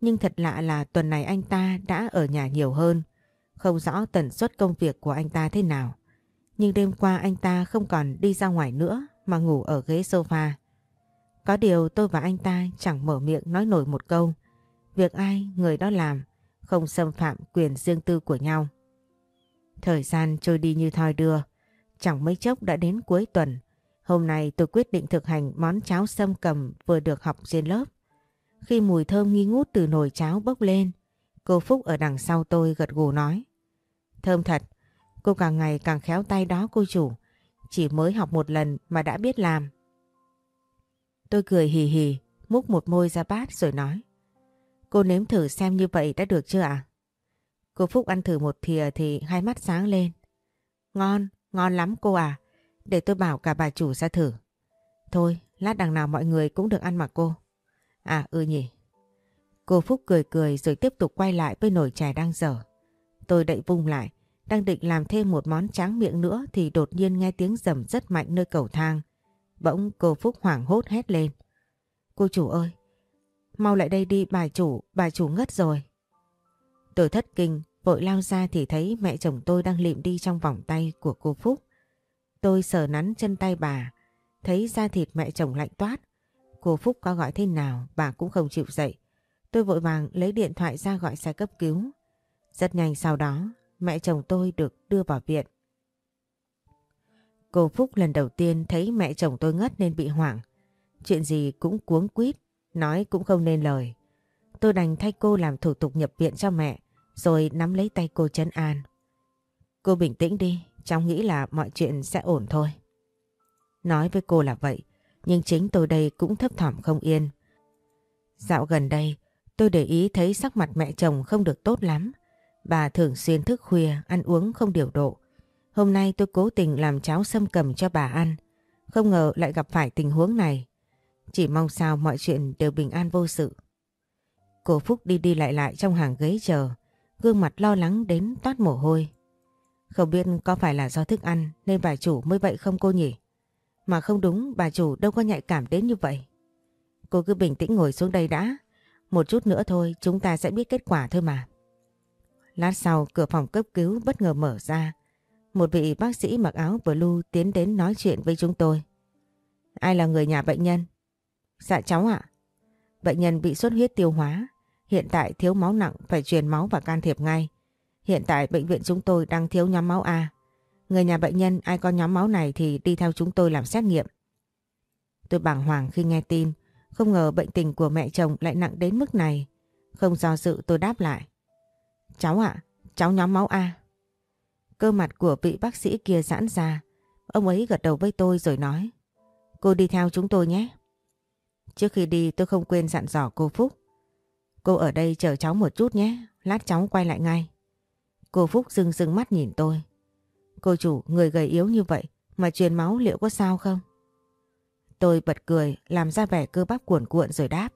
Nhưng thật lạ là tuần này anh ta đã ở nhà nhiều hơn. Không rõ tần suất công việc của anh ta thế nào. Nhưng đêm qua anh ta không còn đi ra ngoài nữa mà ngủ ở ghế sofa. Có điều tôi và anh ta chẳng mở miệng nói nổi một câu. Việc ai người đó làm không xâm phạm quyền riêng tư của nhau. Thời gian trôi đi như thoi đưa. Chẳng mấy chốc đã đến cuối tuần. Hôm nay tôi quyết định thực hành món cháo sâm cầm vừa được học trên lớp. Khi mùi thơm nghi ngút từ nồi cháo bốc lên, cô Phúc ở đằng sau tôi gật gù nói. Thơm thật, cô càng ngày càng khéo tay đó cô chủ. Chỉ mới học một lần mà đã biết làm. Tôi cười hì hì, múc một môi ra bát rồi nói. Cô nếm thử xem như vậy đã được chưa ạ? Cô Phúc ăn thử một thìa thì hai mắt sáng lên. Ngon, ngon lắm cô à. Để tôi bảo cả bà chủ ra thử. Thôi, lát đằng nào mọi người cũng được ăn mà cô. À ừ nhỉ. Cô Phúc cười cười rồi tiếp tục quay lại với nồi chè đang dở. Tôi đậy vung lại, đang định làm thêm một món tráng miệng nữa thì đột nhiên nghe tiếng rầm rất mạnh nơi cầu thang. Bỗng cô Phúc hoảng hốt hét lên. Cô chủ ơi, mau lại đây đi bà chủ, bà chủ ngất rồi. Tôi thất kinh, vội lao ra thì thấy mẹ chồng tôi đang lịm đi trong vòng tay của cô Phúc. Tôi sờ nắn chân tay bà, thấy da thịt mẹ chồng lạnh toát. Cô Phúc có gọi thế nào bà cũng không chịu dậy. Tôi vội vàng lấy điện thoại ra gọi xe cấp cứu. Rất nhanh sau đó, mẹ chồng tôi được đưa vào viện. Cô Phúc lần đầu tiên thấy mẹ chồng tôi ngất nên bị hoảng. Chuyện gì cũng cuống quýt, nói cũng không nên lời. Tôi đành thay cô làm thủ tục nhập viện cho mẹ, rồi nắm lấy tay cô Trấn an. Cô bình tĩnh đi, cháu nghĩ là mọi chuyện sẽ ổn thôi. Nói với cô là vậy, nhưng chính tôi đây cũng thấp thỏm không yên. Dạo gần đây, tôi để ý thấy sắc mặt mẹ chồng không được tốt lắm. Bà thường xuyên thức khuya, ăn uống không điều độ. Hôm nay tôi cố tình làm cháo xâm cầm cho bà ăn. Không ngờ lại gặp phải tình huống này. Chỉ mong sao mọi chuyện đều bình an vô sự. Cô Phúc đi đi lại lại trong hàng ghế chờ. Gương mặt lo lắng đến toát mồ hôi. Không biết có phải là do thức ăn nên bà chủ mới vậy không cô nhỉ? Mà không đúng, bà chủ đâu có nhạy cảm đến như vậy. Cô cứ bình tĩnh ngồi xuống đây đã. Một chút nữa thôi, chúng ta sẽ biết kết quả thôi mà. Lát sau, cửa phòng cấp cứu bất ngờ mở ra. Một vị bác sĩ mặc áo blue tiến đến nói chuyện với chúng tôi. Ai là người nhà bệnh nhân? Dạ cháu ạ. Bệnh nhân bị xuất huyết tiêu hóa. Hiện tại thiếu máu nặng phải truyền máu và can thiệp ngay. Hiện tại bệnh viện chúng tôi đang thiếu nhóm máu A. Người nhà bệnh nhân ai có nhóm máu này thì đi theo chúng tôi làm xét nghiệm. Tôi bàng hoàng khi nghe tin, không ngờ bệnh tình của mẹ chồng lại nặng đến mức này. Không do dự tôi đáp lại. Cháu ạ, cháu nhóm máu A. Cơ mặt của vị bác sĩ kia giãn ra. Ông ấy gật đầu với tôi rồi nói. Cô đi theo chúng tôi nhé. Trước khi đi tôi không quên dặn dò cô Phúc. Cô ở đây chờ cháu một chút nhé, lát cháu quay lại ngay. Cô Phúc dưng dưng mắt nhìn tôi. Cô chủ, người gầy yếu như vậy mà truyền máu liệu có sao không? Tôi bật cười, làm ra vẻ cơ bắp cuộn cuộn rồi đáp.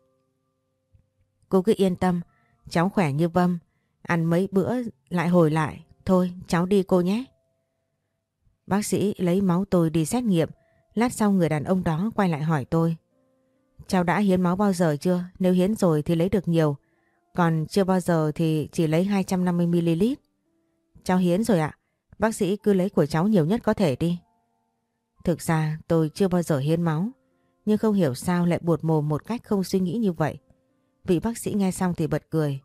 Cô cứ yên tâm, cháu khỏe như vâm, ăn mấy bữa lại hồi lại. Thôi, cháu đi cô nhé. Bác sĩ lấy máu tôi đi xét nghiệm, lát sau người đàn ông đó quay lại hỏi tôi. Cháu đã hiến máu bao giờ chưa? Nếu hiến rồi thì lấy được nhiều, còn chưa bao giờ thì chỉ lấy 250ml. Cháu hiến rồi ạ. Bác sĩ cứ lấy của cháu nhiều nhất có thể đi. Thực ra tôi chưa bao giờ hiến máu. Nhưng không hiểu sao lại buột mồm một cách không suy nghĩ như vậy. Vị bác sĩ nghe xong thì bật cười.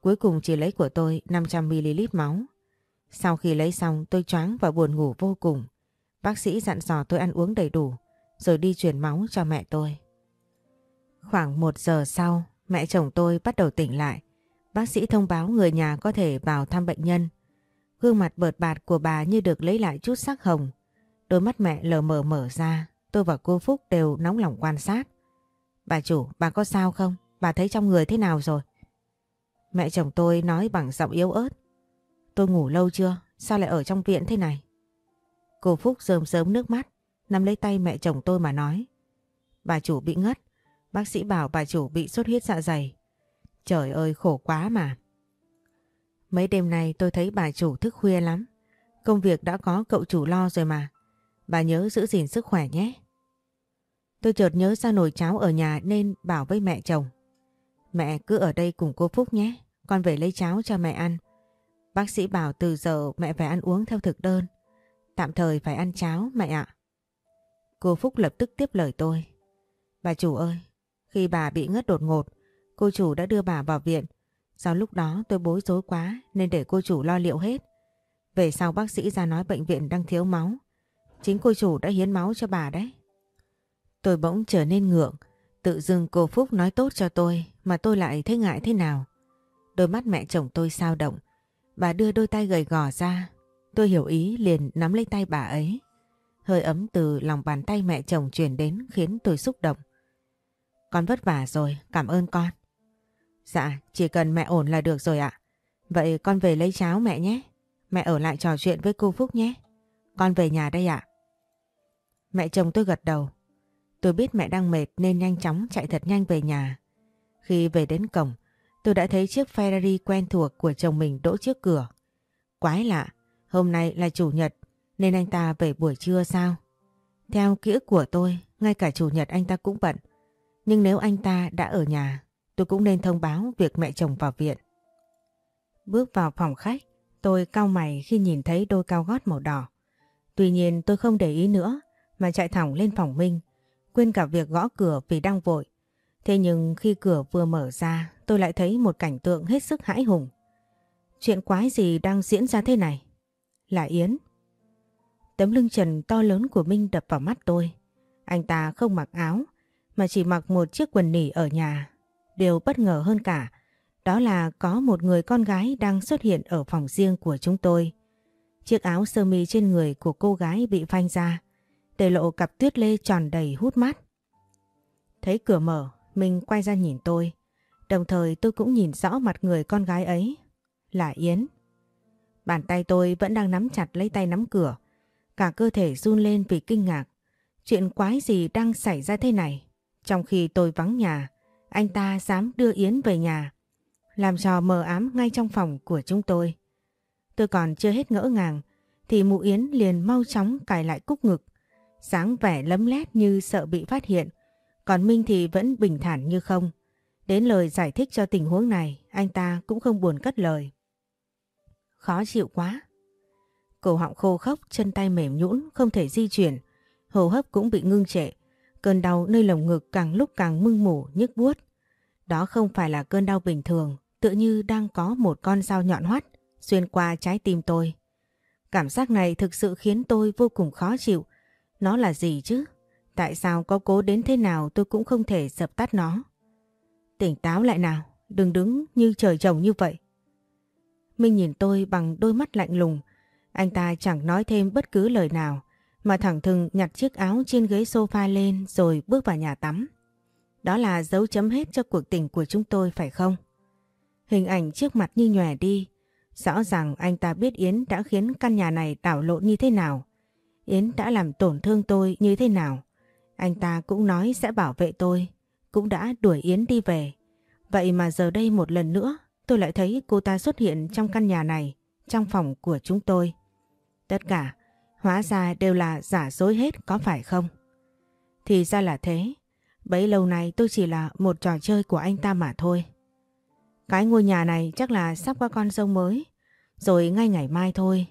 Cuối cùng chỉ lấy của tôi 500ml máu. Sau khi lấy xong tôi choáng và buồn ngủ vô cùng. Bác sĩ dặn dò tôi ăn uống đầy đủ rồi đi truyền máu cho mẹ tôi. Khoảng một giờ sau, mẹ chồng tôi bắt đầu tỉnh lại. Bác sĩ thông báo người nhà có thể vào thăm bệnh nhân. Gương mặt bợt bạt của bà như được lấy lại chút sắc hồng. Đôi mắt mẹ lờ mờ mở ra, tôi và cô Phúc đều nóng lòng quan sát. Bà chủ, bà có sao không? Bà thấy trong người thế nào rồi? Mẹ chồng tôi nói bằng giọng yếu ớt. Tôi ngủ lâu chưa? Sao lại ở trong viện thế này? Cô Phúc rơm rớm nước mắt, nắm lấy tay mẹ chồng tôi mà nói. Bà chủ bị ngất, bác sĩ bảo bà chủ bị sốt huyết dạ dày. Trời ơi khổ quá mà. Mấy đêm nay tôi thấy bà chủ thức khuya lắm. Công việc đã có cậu chủ lo rồi mà. Bà nhớ giữ gìn sức khỏe nhé. Tôi chợt nhớ ra nồi cháo ở nhà nên bảo với mẹ chồng. Mẹ cứ ở đây cùng cô Phúc nhé. Con về lấy cháo cho mẹ ăn. Bác sĩ bảo từ giờ mẹ phải ăn uống theo thực đơn. Tạm thời phải ăn cháo mẹ ạ. Cô Phúc lập tức tiếp lời tôi. Bà chủ ơi, khi bà bị ngất đột ngột, cô chủ đã đưa bà vào viện. Do lúc đó tôi bối rối quá nên để cô chủ lo liệu hết. Về sau bác sĩ ra nói bệnh viện đang thiếu máu. Chính cô chủ đã hiến máu cho bà đấy. Tôi bỗng trở nên ngượng. Tự dưng cô Phúc nói tốt cho tôi mà tôi lại thấy ngại thế nào. Đôi mắt mẹ chồng tôi sao động. Bà đưa đôi tay gầy gò ra. Tôi hiểu ý liền nắm lấy tay bà ấy. Hơi ấm từ lòng bàn tay mẹ chồng truyền đến khiến tôi xúc động. Con vất vả rồi, cảm ơn con. Dạ, chỉ cần mẹ ổn là được rồi ạ. Vậy con về lấy cháo mẹ nhé. Mẹ ở lại trò chuyện với cô Phúc nhé. Con về nhà đây ạ. Mẹ chồng tôi gật đầu. Tôi biết mẹ đang mệt nên nhanh chóng chạy thật nhanh về nhà. Khi về đến cổng, tôi đã thấy chiếc Ferrari quen thuộc của chồng mình đỗ trước cửa. Quái lạ, hôm nay là chủ nhật nên anh ta về buổi trưa sao? Theo ký ức của tôi, ngay cả chủ nhật anh ta cũng bận. Nhưng nếu anh ta đã ở nhà, tôi cũng nên thông báo việc mẹ chồng vào viện. Bước vào phòng khách, tôi cau mày khi nhìn thấy đôi cao gót màu đỏ. Tuy nhiên tôi không để ý nữa mà chạy thẳng lên phòng Minh, quên cả việc gõ cửa vì đang vội. Thế nhưng khi cửa vừa mở ra, tôi lại thấy một cảnh tượng hết sức hãi hùng. Chuyện quái gì đang diễn ra thế này? Là Yến. Tấm lưng trần to lớn của Minh đập vào mắt tôi. Anh ta không mặc áo, mà chỉ mặc một chiếc quần nỉ ở nhà. Điều bất ngờ hơn cả, đó là có một người con gái đang xuất hiện ở phòng riêng của chúng tôi. Chiếc áo sơ mi trên người của cô gái bị phanh ra, để lộ cặp tuyết lê tròn đầy hút mắt. Thấy cửa mở, mình quay ra nhìn tôi. Đồng thời tôi cũng nhìn rõ mặt người con gái ấy, là Yến. Bàn tay tôi vẫn đang nắm chặt lấy tay nắm cửa, cả cơ thể run lên vì kinh ngạc. Chuyện quái gì đang xảy ra thế này? Trong khi tôi vắng nhà, anh ta dám đưa Yến về nhà, làm trò mờ ám ngay trong phòng của chúng tôi. Tôi còn chưa hết ngỡ ngàng, thì mụ Yến liền mau chóng cài lại cúc ngực, dáng vẻ lấm lét như sợ bị phát hiện, còn Minh thì vẫn bình thản như không. Đến lời giải thích cho tình huống này, anh ta cũng không buồn cất lời. Khó chịu quá. Cổ họng khô khốc, chân tay mềm nhũn, không thể di chuyển, hô hấp cũng bị ngưng trệ. Cơn đau nơi lồng ngực càng lúc càng mưng mủ, nhức buốt. Đó không phải là cơn đau bình thường, tựa như đang có một con dao nhọn hoắt xuyên qua trái tim tôi. Cảm giác này thực sự khiến tôi vô cùng khó chịu. Nó là gì chứ? Tại sao có cố đến thế nào tôi cũng không thể dập tắt nó? Tỉnh táo lại nào, đừng đứng như trời trồng như vậy. Minh nhìn tôi bằng đôi mắt lạnh lùng. Anh ta chẳng nói thêm bất cứ lời nào, mà thẳng thừng nhặt chiếc áo trên ghế sofa lên rồi bước vào nhà tắm. Đó là dấu chấm hết cho cuộc tình của chúng tôi phải không? Hình ảnh trước mặt như nhòe đi. Rõ ràng anh ta biết Yến đã khiến căn nhà này đảo lộn như thế nào. Yến đã làm tổn thương tôi như thế nào. Anh ta cũng nói sẽ bảo vệ tôi, cũng đã đuổi Yến đi về. Vậy mà giờ đây một lần nữa tôi lại thấy cô ta xuất hiện trong căn nhà này, trong phòng của chúng tôi. Tất cả, hóa ra đều là giả dối hết có phải không? Thì ra là thế, bấy lâu nay tôi chỉ là một trò chơi của anh ta mà thôi. Cái ngôi nhà này chắc là sắp qua con dâu mới, rồi ngay ngày mai thôi.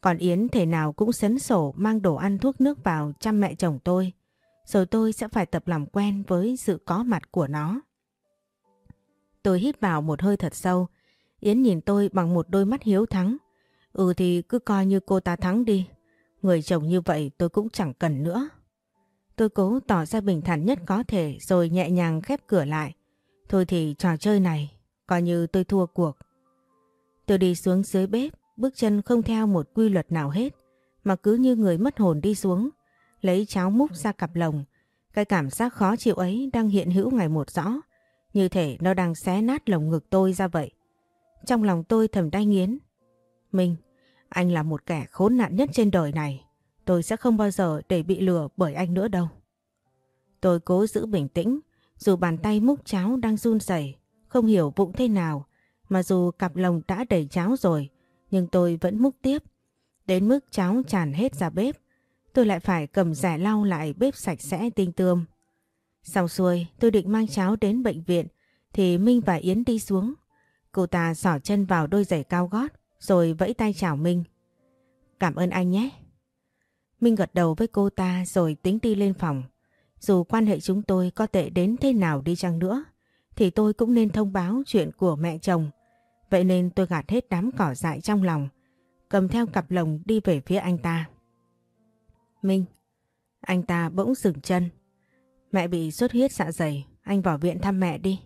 Còn Yến thể nào cũng sấn sổ mang đồ ăn thuốc nước vào chăm mẹ chồng tôi, rồi tôi sẽ phải tập làm quen với sự có mặt của nó. Tôi hít vào một hơi thật sâu. Yến nhìn tôi bằng một đôi mắt hiếu thắng. Ừ thì cứ coi như cô ta thắng đi. Người chồng như vậy tôi cũng chẳng cần nữa. Tôi cố tỏ ra bình thản nhất có thể rồi nhẹ nhàng khép cửa lại. Thôi thì trò chơi này, coi như tôi thua cuộc. Tôi đi xuống dưới bếp, bước chân không theo một quy luật nào hết, mà cứ như người mất hồn đi xuống, lấy cháo múc ra cặp lồng. Cái cảm giác khó chịu ấy đang hiện hữu ngày một rõ, như thể nó đang xé nát lồng ngực tôi ra vậy. Trong lòng tôi thầm đai nghiến. mình anh là một kẻ khốn nạn nhất trên đời này. Tôi sẽ không bao giờ để bị lừa bởi anh nữa đâu. Tôi cố giữ bình tĩnh, dù bàn tay múc cháo đang run rẩy, không hiểu bụng thế nào, mà dù cặp lồng đã đầy cháo rồi, nhưng tôi vẫn múc tiếp. Đến mức cháo tràn hết ra bếp, tôi lại phải cầm rẻ lau lại bếp sạch sẽ tinh tươm. Xong xuôi tôi định mang cháo đến bệnh viện thì Minh và Yến đi xuống. Cô ta xỏ chân vào đôi giày cao gót rồi vẫy tay chào Minh. Cảm ơn anh nhé. Minh gật đầu với cô ta rồi tính đi lên phòng. Dù quan hệ chúng tôi có tệ đến thế nào đi chăng nữa thì tôi cũng nên thông báo chuyện của mẹ chồng. Vậy nên tôi gạt hết đám cỏ dại trong lòng cầm theo cặp lồng đi về phía anh ta. Minh, anh ta bỗng dừng chân Mẹ bị xuất huyết dạ dày, anh vào viện thăm mẹ đi.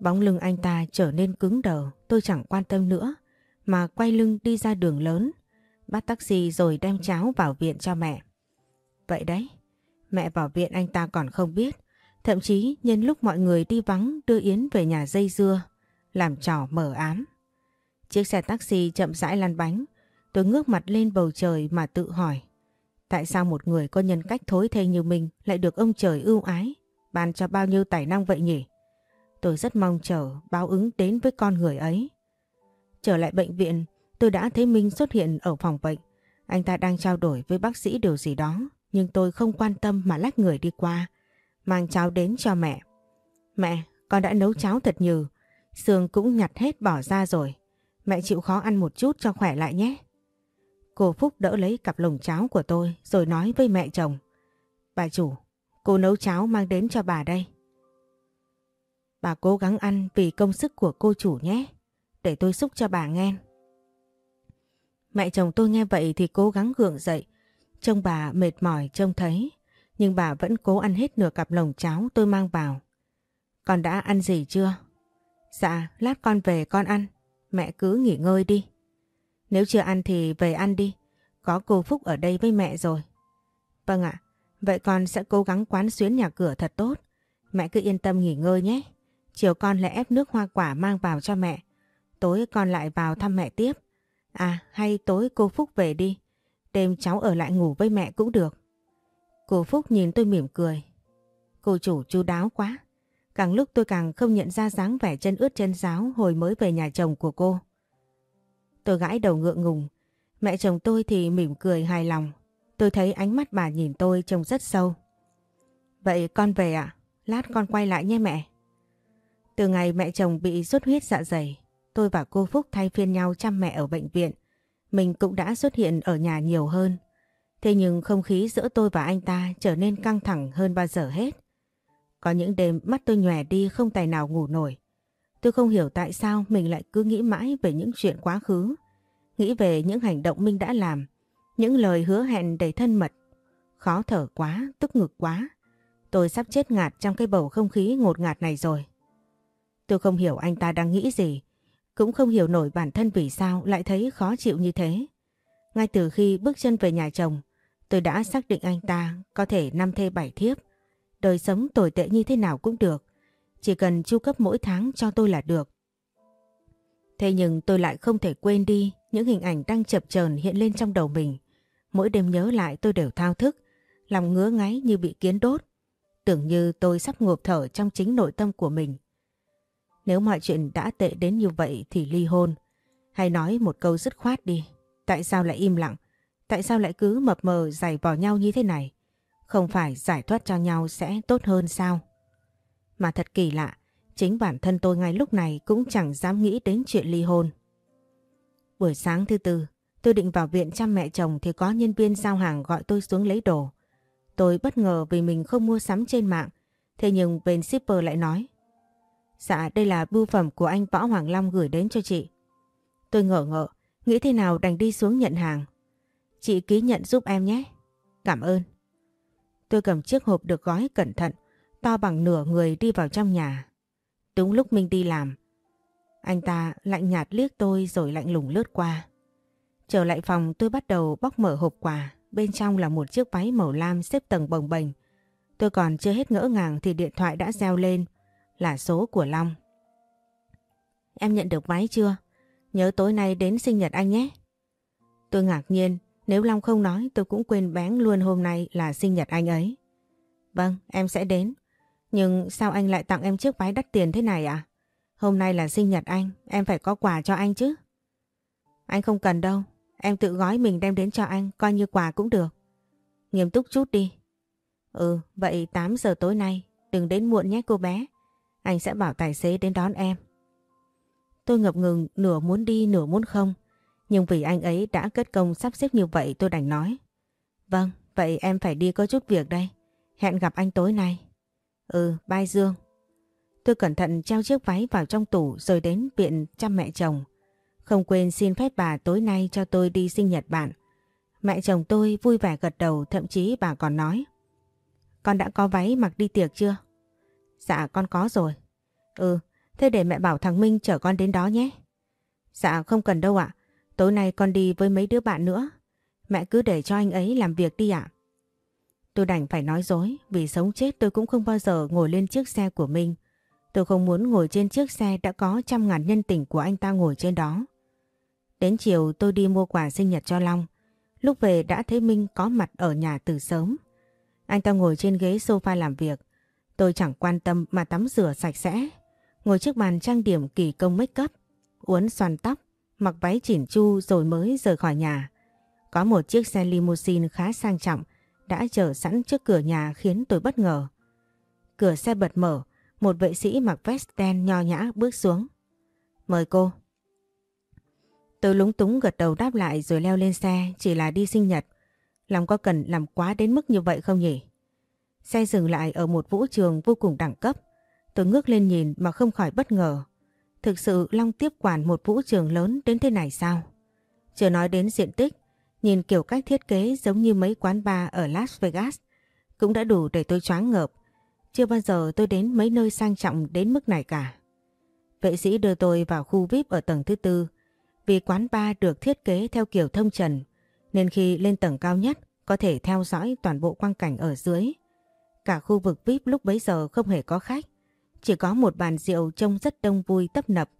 Bóng lưng anh ta trở nên cứng đờ, tôi chẳng quan tâm nữa, mà quay lưng đi ra đường lớn, bắt taxi rồi đem cháo vào viện cho mẹ. Vậy đấy, mẹ vào viện anh ta còn không biết, thậm chí nhân lúc mọi người đi vắng đưa Yến về nhà dây dưa, làm trò mở ám. Chiếc xe taxi chậm rãi lăn bánh, tôi ngước mặt lên bầu trời mà tự hỏi. Tại sao một người có nhân cách thối thê như mình lại được ông trời ưu ái, ban cho bao nhiêu tài năng vậy nhỉ? Tôi rất mong chờ báo ứng đến với con người ấy. Trở lại bệnh viện, tôi đã thấy Minh xuất hiện ở phòng bệnh. Anh ta đang trao đổi với bác sĩ điều gì đó, nhưng tôi không quan tâm mà lách người đi qua, mang cháo đến cho mẹ. Mẹ, con đã nấu cháo thật nhừ, xương cũng nhặt hết bỏ ra rồi. Mẹ chịu khó ăn một chút cho khỏe lại nhé. Cô Phúc đỡ lấy cặp lồng cháo của tôi rồi nói với mẹ chồng. Bà chủ, cô nấu cháo mang đến cho bà đây. Bà cố gắng ăn vì công sức của cô chủ nhé. Để tôi xúc cho bà nghe. Mẹ chồng tôi nghe vậy thì cố gắng gượng dậy. Trông bà mệt mỏi trông thấy. Nhưng bà vẫn cố ăn hết nửa cặp lồng cháo tôi mang vào. Con đã ăn gì chưa? Dạ, lát con về con ăn. Mẹ cứ nghỉ ngơi đi. Nếu chưa ăn thì về ăn đi. Có cô Phúc ở đây với mẹ rồi. Vâng ạ, vậy con sẽ cố gắng quán xuyến nhà cửa thật tốt. Mẹ cứ yên tâm nghỉ ngơi nhé. Chiều con lại ép nước hoa quả mang vào cho mẹ. Tối con lại vào thăm mẹ tiếp. À hay tối cô Phúc về đi. Đêm cháu ở lại ngủ với mẹ cũng được. Cô Phúc nhìn tôi mỉm cười. Cô chủ chu đáo quá. Càng lúc tôi càng không nhận ra dáng vẻ chân ướt chân giáo hồi mới về nhà chồng của cô. Tôi gãi đầu ngượng ngùng. Mẹ chồng tôi thì mỉm cười hài lòng. Tôi thấy ánh mắt bà nhìn tôi trông rất sâu. Vậy con về ạ? Lát con quay lại nhé mẹ. Từ ngày mẹ chồng bị rút huyết dạ dày, tôi và cô Phúc thay phiên nhau chăm mẹ ở bệnh viện. Mình cũng đã xuất hiện ở nhà nhiều hơn. Thế nhưng không khí giữa tôi và anh ta trở nên căng thẳng hơn bao giờ hết. Có những đêm mắt tôi nhòe đi không tài nào ngủ nổi. Tôi không hiểu tại sao mình lại cứ nghĩ mãi về những chuyện quá khứ. Nghĩ về những hành động mình đã làm, những lời hứa hẹn đầy thân mật. Khó thở quá, tức ngực quá. Tôi sắp chết ngạt trong cái bầu không khí ngột ngạt này rồi. Tôi không hiểu anh ta đang nghĩ gì, cũng không hiểu nổi bản thân vì sao lại thấy khó chịu như thế. Ngay từ khi bước chân về nhà chồng, tôi đã xác định anh ta có thể năm thê bảy thiếp. Đời sống tồi tệ như thế nào cũng được, chỉ cần chu cấp mỗi tháng cho tôi là được. Thế nhưng tôi lại không thể quên đi những hình ảnh đang chập chờn hiện lên trong đầu mình. Mỗi đêm nhớ lại tôi đều thao thức, lòng ngứa ngáy như bị kiến đốt. Tưởng như tôi sắp ngộp thở trong chính nội tâm của mình. Nếu mọi chuyện đã tệ đến như vậy thì ly hôn. Hay nói một câu dứt khoát đi. Tại sao lại im lặng? Tại sao lại cứ mập mờ giày vò nhau như thế này? Không phải giải thoát cho nhau sẽ tốt hơn sao? Mà thật kỳ lạ, chính bản thân tôi ngay lúc này cũng chẳng dám nghĩ đến chuyện ly hôn. Buổi sáng thứ tư, tôi định vào viện chăm mẹ chồng thì có nhân viên giao hàng gọi tôi xuống lấy đồ. Tôi bất ngờ vì mình không mua sắm trên mạng, thế nhưng bên shipper lại nói Dạ đây là bưu phẩm của anh Võ Hoàng Long gửi đến cho chị. Tôi ngỡ ngỡ nghĩ thế nào đành đi xuống nhận hàng. Chị ký nhận giúp em nhé. Cảm ơn. Tôi cầm chiếc hộp được gói cẩn thận, to bằng nửa người đi vào trong nhà. Đúng lúc mình đi làm, anh ta lạnh nhạt liếc tôi rồi lạnh lùng lướt qua. Trở lại phòng tôi bắt đầu bóc mở hộp quà, bên trong là một chiếc váy màu lam xếp tầng bồng bềnh. Tôi còn chưa hết ngỡ ngàng thì điện thoại đã reo lên, là số của Long. Em nhận được váy chưa? Nhớ tối nay đến sinh nhật anh nhé. Tôi ngạc nhiên, nếu Long không nói tôi cũng quên bén luôn hôm nay là sinh nhật anh ấy. Vâng, em sẽ đến. Nhưng sao anh lại tặng em chiếc váy đắt tiền thế này ạ? À? Hôm nay là sinh nhật anh, em phải có quà cho anh chứ. Anh không cần đâu, em tự gói mình đem đến cho anh, coi như quà cũng được. Nghiêm túc chút đi. Ừ, vậy 8 giờ tối nay, đừng đến muộn nhé cô bé. Anh sẽ bảo tài xế đến đón em. Tôi ngập ngừng nửa muốn đi nửa muốn không. Nhưng vì anh ấy đã kết công sắp xếp như vậy tôi đành nói. Vâng, vậy em phải đi có chút việc đây. Hẹn gặp anh tối nay. Ừ, bye Dương. Tôi cẩn thận treo chiếc váy vào trong tủ rồi đến viện chăm mẹ chồng. Không quên xin phép bà tối nay cho tôi đi sinh nhật bạn. Mẹ chồng tôi vui vẻ gật đầu thậm chí bà còn nói. Con đã có váy mặc đi tiệc chưa? Dạ con có rồi. Ừ, thế để mẹ bảo thằng Minh chở con đến đó nhé. Dạ không cần đâu ạ. Tối nay con đi với mấy đứa bạn nữa. Mẹ cứ để cho anh ấy làm việc đi ạ. Tôi đành phải nói dối vì sống chết tôi cũng không bao giờ ngồi lên chiếc xe của Minh. Tôi không muốn ngồi trên chiếc xe đã có trăm ngàn nhân tình của anh ta ngồi trên đó. Đến chiều tôi đi mua quà sinh nhật cho Long. Lúc về đã thấy Minh có mặt ở nhà từ sớm. Anh ta ngồi trên ghế sofa làm việc. Tôi chẳng quan tâm mà tắm rửa sạch sẽ. Ngồi trước bàn trang điểm kỳ công make up, uốn xoăn tóc, mặc váy chỉn chu rồi mới rời khỏi nhà. Có một chiếc xe limousine khá sang trọng đã chờ sẵn trước cửa nhà khiến tôi bất ngờ. Cửa xe bật mở, một vệ sĩ mặc vest đen nho nhã bước xuống. Mời cô. Tôi lúng túng gật đầu đáp lại rồi leo lên xe chỉ là đi sinh nhật. Lòng có cần làm quá đến mức như vậy không nhỉ? Xe dừng lại ở một vũ trường vô cùng đẳng cấp. Tôi ngước lên nhìn mà không khỏi bất ngờ. Thực sự Long tiếp quản một vũ trường lớn đến thế này sao? Chưa nói đến diện tích, nhìn kiểu cách thiết kế giống như mấy quán bar ở Las Vegas cũng đã đủ để tôi choáng ngợp. Chưa bao giờ tôi đến mấy nơi sang trọng đến mức này cả. Vệ sĩ đưa tôi vào khu VIP ở tầng thứ tư. Vì quán bar được thiết kế theo kiểu thông trần, nên khi lên tầng cao nhất có thể theo dõi toàn bộ quang cảnh ở dưới. Cả khu vực VIP lúc bấy giờ không hề có khách. Chỉ có một bàn rượu trông rất đông vui tấp nập.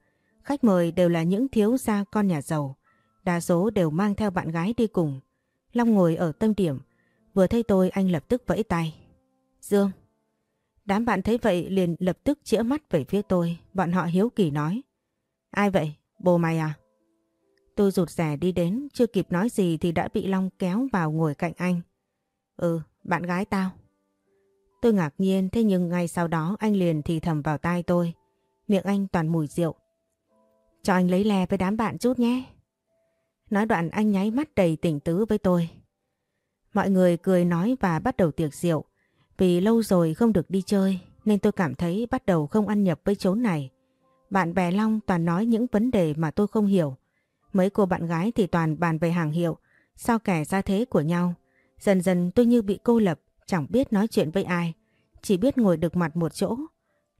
Khách mời đều là những thiếu gia con nhà giàu. Đa số đều mang theo bạn gái đi cùng. Long ngồi ở tâm điểm. Vừa thấy tôi anh lập tức vẫy tay. Dương. Đám bạn thấy vậy liền lập tức chĩa mắt về phía tôi. Bọn họ hiếu kỳ nói. Ai vậy? Bồ mày à? Tôi rụt rè đi đến, chưa kịp nói gì thì đã bị Long kéo vào ngồi cạnh anh. Ừ, bạn gái tao. Tôi ngạc nhiên thế nhưng ngay sau đó anh liền thì thầm vào tai tôi. Miệng anh toàn mùi rượu. Cho anh lấy lè với đám bạn chút nhé. Nói đoạn anh nháy mắt đầy tỉnh tứ với tôi. Mọi người cười nói và bắt đầu tiệc rượu. Vì lâu rồi không được đi chơi nên tôi cảm thấy bắt đầu không ăn nhập với chốn này. Bạn bè Long toàn nói những vấn đề mà tôi không hiểu. Mấy cô bạn gái thì toàn bàn về hàng hiệu, sao kẻ ra thế của nhau. Dần dần tôi như bị cô lập, chẳng biết nói chuyện với ai. Chỉ biết ngồi được mặt một chỗ.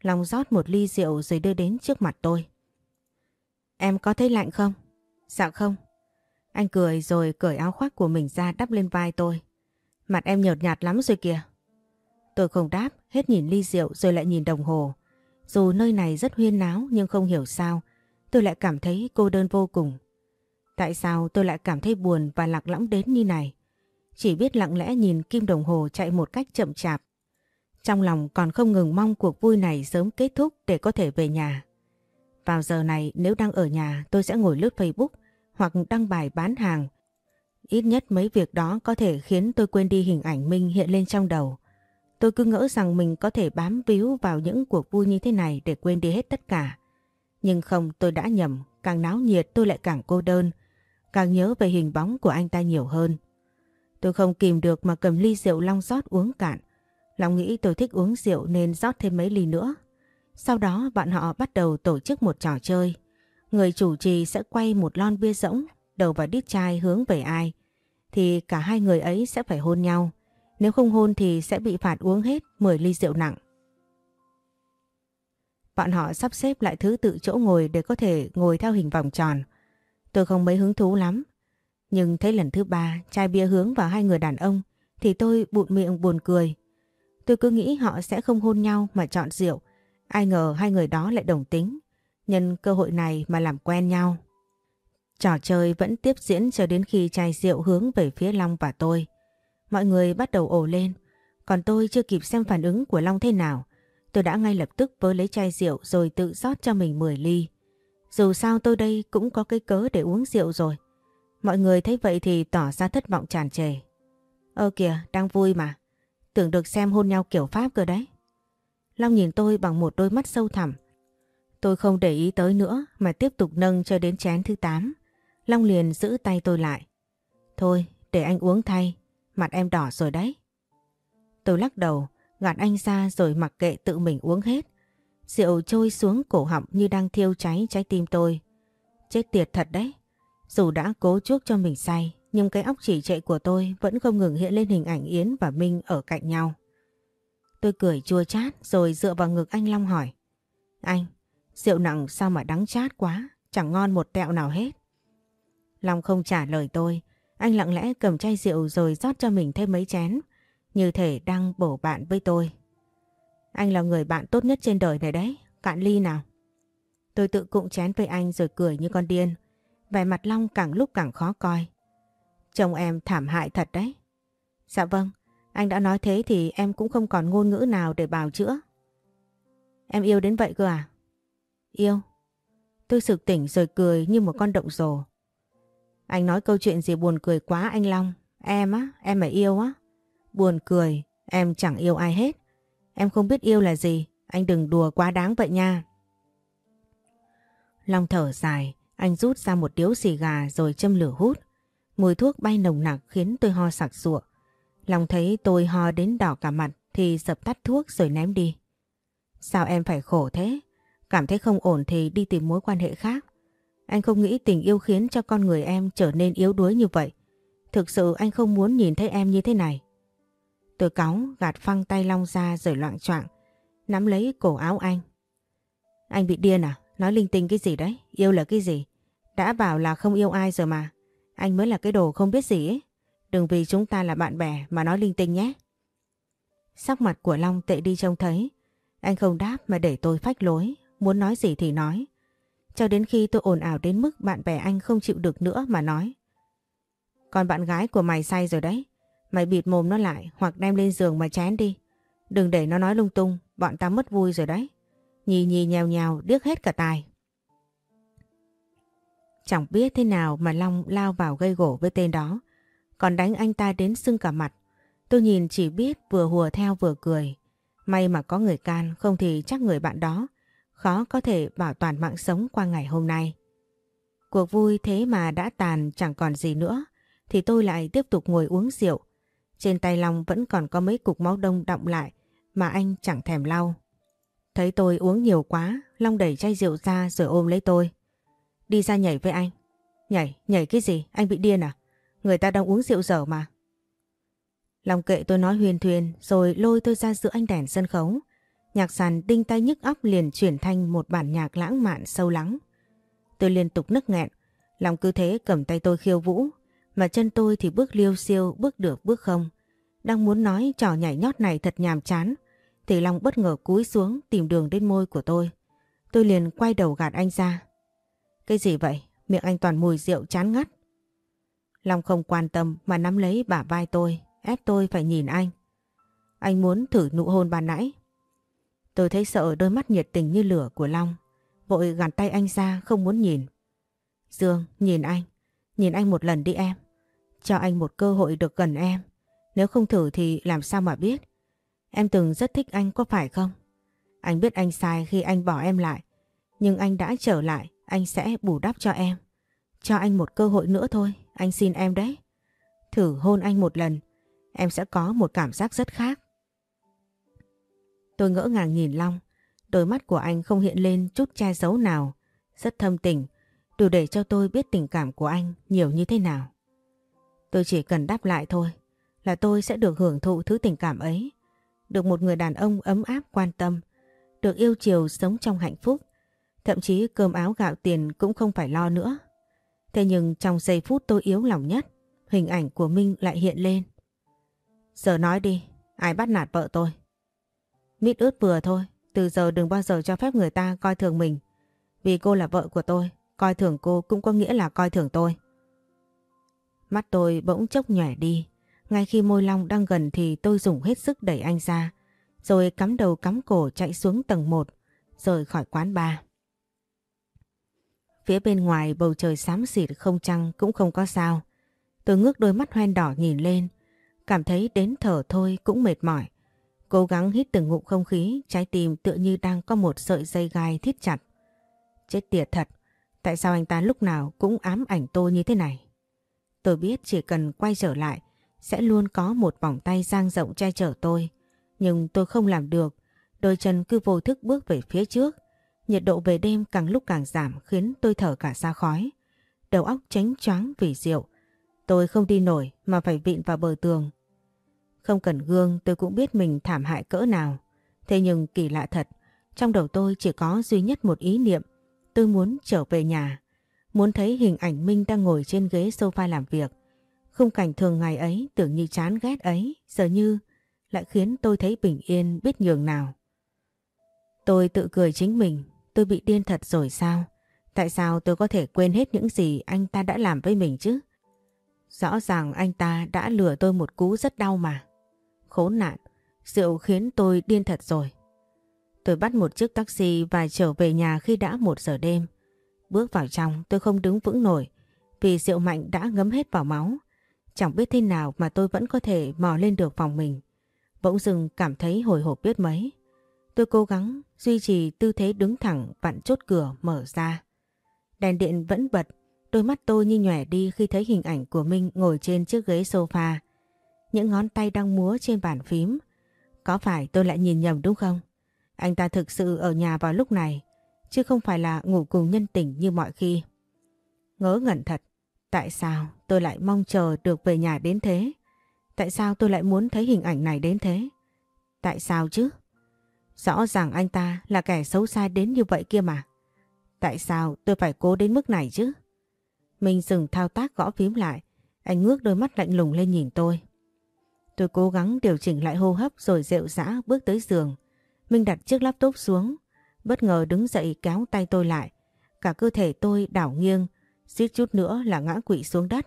Long rót một ly rượu rồi đưa đến trước mặt tôi. Em có thấy lạnh không? Dạ không. Anh cười rồi cởi áo khoác của mình ra đắp lên vai tôi. Mặt em nhợt nhạt lắm rồi kìa. Tôi không đáp, hết nhìn ly rượu rồi lại nhìn đồng hồ. Dù nơi này rất huyên náo nhưng không hiểu sao, tôi lại cảm thấy cô đơn vô cùng. Tại sao tôi lại cảm thấy buồn và lạc lõng đến như này? Chỉ biết lặng lẽ nhìn kim đồng hồ chạy một cách chậm chạp. Trong lòng còn không ngừng mong cuộc vui này sớm kết thúc để có thể về nhà. Vào giờ này nếu đang ở nhà tôi sẽ ngồi lướt Facebook hoặc đăng bài bán hàng. Ít nhất mấy việc đó có thể khiến tôi quên đi hình ảnh Minh hiện lên trong đầu. Tôi cứ ngỡ rằng mình có thể bám víu vào những cuộc vui như thế này để quên đi hết tất cả. Nhưng không tôi đã nhầm, càng náo nhiệt tôi lại càng cô đơn, càng nhớ về hình bóng của anh ta nhiều hơn. Tôi không kìm được mà cầm ly rượu long rót uống cạn. Long nghĩ tôi thích uống rượu nên rót thêm mấy ly nữa. Sau đó bạn họ bắt đầu tổ chức một trò chơi. Người chủ trì sẽ quay một lon bia rỗng, đầu vào đít chai hướng về ai. Thì cả hai người ấy sẽ phải hôn nhau. Nếu không hôn thì sẽ bị phạt uống hết 10 ly rượu nặng. Bọn họ sắp xếp lại thứ tự chỗ ngồi để có thể ngồi theo hình vòng tròn. Tôi không mấy hứng thú lắm. Nhưng thấy lần thứ ba chai bia hướng vào hai người đàn ông, thì tôi bụt miệng buồn cười. Tôi cứ nghĩ họ sẽ không hôn nhau mà chọn rượu. Ai ngờ hai người đó lại đồng tính. Nhân cơ hội này mà làm quen nhau. Trò chơi vẫn tiếp diễn cho đến khi chai rượu hướng về phía Long và tôi. Mọi người bắt đầu ồ lên. Còn tôi chưa kịp xem phản ứng của Long thế nào. Tôi đã ngay lập tức với lấy chai rượu rồi tự rót cho mình 10 ly. Dù sao tôi đây cũng có cái cớ để uống rượu rồi. Mọi người thấy vậy thì tỏ ra thất vọng tràn trề. Ơ kìa, đang vui mà. Tưởng được xem hôn nhau kiểu Pháp cơ đấy. Long nhìn tôi bằng một đôi mắt sâu thẳm. Tôi không để ý tới nữa mà tiếp tục nâng cho đến chén thứ 8. Long liền giữ tay tôi lại. Thôi, để anh uống thay. Mặt em đỏ rồi đấy. Tôi lắc đầu, gạt anh ra rồi mặc kệ tự mình uống hết. Rượu trôi xuống cổ họng như đang thiêu cháy trái tim tôi. Chết tiệt thật đấy. Dù đã cố chuốc cho mình say, nhưng cái óc chỉ trệ của tôi vẫn không ngừng hiện lên hình ảnh Yến và Minh ở cạnh nhau. Tôi cười chua chát rồi dựa vào ngực anh Long hỏi. Anh, rượu nặng sao mà đắng chát quá, chẳng ngon một tẹo nào hết. Long không trả lời tôi, anh lặng lẽ cầm chai rượu rồi rót cho mình thêm mấy chén, như thể đang bổ bạn với tôi. Anh là người bạn tốt nhất trên đời này đấy, cạn ly nào. Tôi tự cụng chén với anh rồi cười như con điên. Vẻ mặt Long càng lúc càng khó coi. Chồng em thảm hại thật đấy. Dạ vâng, anh đã nói thế thì em cũng không còn ngôn ngữ nào để bào chữa. Em yêu đến vậy cơ à? Yêu. Tôi sực tỉnh rồi cười như một con động rồ. Anh nói câu chuyện gì buồn cười quá anh Long. Em á, em mà yêu á. Buồn cười, em chẳng yêu ai hết. Em không biết yêu là gì, anh đừng đùa quá đáng vậy nha. Long thở dài, anh rút ra một điếu xì gà rồi châm lửa hút. Mùi thuốc bay nồng nặc khiến tôi ho sặc sụa. Long thấy tôi ho đến đỏ cả mặt thì dập tắt thuốc rồi ném đi. Sao em phải khổ thế? Cảm thấy không ổn thì đi tìm mối quan hệ khác. Anh không nghĩ tình yêu khiến cho con người em trở nên yếu đuối như vậy. Thực sự anh không muốn nhìn thấy em như thế này. Tôi cáu, gạt phăng tay Long ra rồi loạn choạng, nắm lấy cổ áo anh. Anh bị điên à? Nói linh tinh cái gì đấy? Yêu là cái gì? Đã bảo là không yêu ai rồi mà. Anh mới là cái đồ không biết gì ấy. Đừng vì chúng ta là bạn bè mà nói linh tinh nhé. Sắc mặt của Long tệ đi trông thấy. Anh không đáp mà để tôi phách lối. Muốn nói gì thì nói. Cho đến khi tôi ồn ào đến mức bạn bè anh không chịu được nữa mà nói. Còn bạn gái của mày say rồi đấy. Mày bịt mồm nó lại hoặc đem lên giường mà chén đi. Đừng để nó nói lung tung, bọn ta mất vui rồi đấy. Nhì nhì nhèo nhèo điếc hết cả tài. Chẳng biết thế nào mà Long lao vào gây gỗ với tên đó. Còn đánh anh ta đến sưng cả mặt. Tôi nhìn chỉ biết vừa hùa theo vừa cười. May mà có người can, không thì chắc người bạn đó khó có thể bảo toàn mạng sống qua ngày hôm nay. Cuộc vui thế mà đã tàn, chẳng còn gì nữa thì tôi lại tiếp tục ngồi uống rượu. Trên tay Long vẫn còn có mấy cục máu đông đọng lại mà anh chẳng thèm lau. Thấy tôi uống nhiều quá, Long đẩy chai rượu ra rồi ôm lấy tôi. Đi ra nhảy với anh. Nhảy, nhảy cái gì? Anh bị điên à? Người ta đang uống rượu dở mà. Long kệ tôi nói huyền thuyền rồi lôi tôi ra giữa anh đèn sân khấu. Nhạc sàn đinh tay nhức óc liền chuyển thành một bản nhạc lãng mạn sâu lắng. Tôi liên tục nức nghẹn, Long cứ thế cầm tay tôi khiêu vũ, mà chân tôi thì bước liêu siêu, bước được bước không. Đang muốn nói trò nhảy nhót này thật nhàm chán, thì Long bất ngờ cúi xuống tìm đường đến môi của tôi. Tôi liền quay đầu gạt anh ra. Cái gì vậy? Miệng anh toàn mùi rượu chán ngắt. Long không quan tâm mà nắm lấy bả vai tôi, ép tôi phải nhìn anh. Anh muốn thử nụ hôn ban nãy. Tôi thấy sợ đôi mắt nhiệt tình như lửa của Long. Vội gạt tay anh ra không muốn nhìn. Dương, nhìn anh. Nhìn anh một lần đi em. Cho anh một cơ hội được gần em. Nếu không thử thì làm sao mà biết. Em từng rất thích anh có phải không? Anh biết anh sai khi anh bỏ em lại. Nhưng anh đã trở lại, anh sẽ bù đắp cho em. Cho anh một cơ hội nữa thôi, anh xin em đấy. Thử hôn anh một lần, em sẽ có một cảm giác rất khác. Tôi ngỡ ngàng nhìn Long, đôi mắt của anh không hiện lên chút che giấu nào, rất thâm tình, đủ để cho tôi biết tình cảm của anh nhiều như thế nào. Tôi chỉ cần đáp lại thôi, là tôi sẽ được hưởng thụ thứ tình cảm ấy được một người đàn ông ấm áp quan tâm, được yêu chiều sống trong hạnh phúc, thậm chí cơm áo gạo tiền cũng không phải lo nữa. Thế nhưng trong giây phút tôi yếu lòng nhất, hình ảnh của Minh lại hiện lên. Giờ nói đi, ai bắt nạt vợ tôi? Mít ướt vừa thôi, từ giờ đừng bao giờ cho phép người ta coi thường mình. Vì cô là vợ của tôi, coi thường cô cũng có nghĩa là coi thường tôi. Mắt tôi bỗng chốc nhòe đi, ngay khi môi long đang gần thì tôi dùng hết sức đẩy anh ra, rồi cắm đầu cắm cổ chạy xuống tầng 1, rời khỏi quán bar. Phía bên ngoài bầu trời xám xịt không trăng cũng không có sao. Tôi ngước đôi mắt hoen đỏ nhìn lên, cảm thấy đến thở thôi cũng mệt mỏi. Cố gắng hít từng ngụm không khí, trái tim tựa như đang có một sợi dây gai thít chặt. Chết tiệt thật, tại sao anh ta lúc nào cũng ám ảnh tôi như thế này? Tôi biết chỉ cần quay trở lại sẽ luôn có một vòng tay dang rộng che chở tôi. Nhưng tôi không làm được, đôi chân cứ vô thức bước về phía trước. Nhiệt độ về đêm càng lúc càng giảm khiến tôi thở cả ra khói. Đầu óc tránh choáng vì rượu. Tôi không đi nổi mà phải vịn vào bờ tường. Không cần gương tôi cũng biết mình thảm hại cỡ nào. Thế nhưng kỳ lạ thật, trong đầu tôi chỉ có duy nhất một ý niệm. Tôi muốn trở về nhà. Muốn thấy hình ảnh Minh đang ngồi trên ghế sofa làm việc. Khung cảnh thường ngày ấy tưởng như chán ghét ấy, giờ như lại khiến tôi thấy bình yên biết nhường nào. Tôi tự cười chính mình, tôi bị điên thật rồi sao? Tại sao tôi có thể quên hết những gì anh ta đã làm với mình chứ? Rõ ràng anh ta đã lừa tôi một cú rất đau mà. Khốn nạn, rượu khiến tôi điên thật rồi. Tôi bắt một chiếc taxi và trở về nhà khi đã một giờ đêm. Bước vào trong tôi không đứng vững nổi vì rượu mạnh đã ngấm hết vào máu. Chẳng biết thế nào mà tôi vẫn có thể mò lên được phòng mình. Bỗng dưng cảm thấy hồi hộp biết mấy. Tôi cố gắng duy trì tư thế đứng thẳng vặn chốt cửa mở ra. Đèn điện vẫn bật, đôi mắt tôi như nhòe đi khi thấy hình ảnh của Minh ngồi trên chiếc ghế sofa. Những ngón tay đang múa trên bàn phím. Có phải tôi lại nhìn nhầm đúng không? Anh ta thực sự ở nhà vào lúc này, chứ không phải là ngủ cùng nhân tình như mọi khi. Ngớ ngẩn thật, tại sao tôi lại mong chờ được về nhà đến thế? Tại sao tôi lại muốn thấy hình ảnh này đến thế? Tại sao chứ? Rõ ràng anh ta là kẻ xấu xa đến như vậy kia mà. Tại sao tôi phải cố đến mức này chứ? Mình dừng thao tác gõ phím lại. Anh ngước đôi mắt lạnh lùng lên nhìn tôi. Tôi cố gắng điều chỉnh lại hô hấp rồi rệu rã bước tới giường. Minh đặt chiếc laptop xuống. Bất ngờ đứng dậy kéo tay tôi lại. Cả cơ thể tôi đảo nghiêng. Suýt chút nữa là ngã quỵ xuống đất.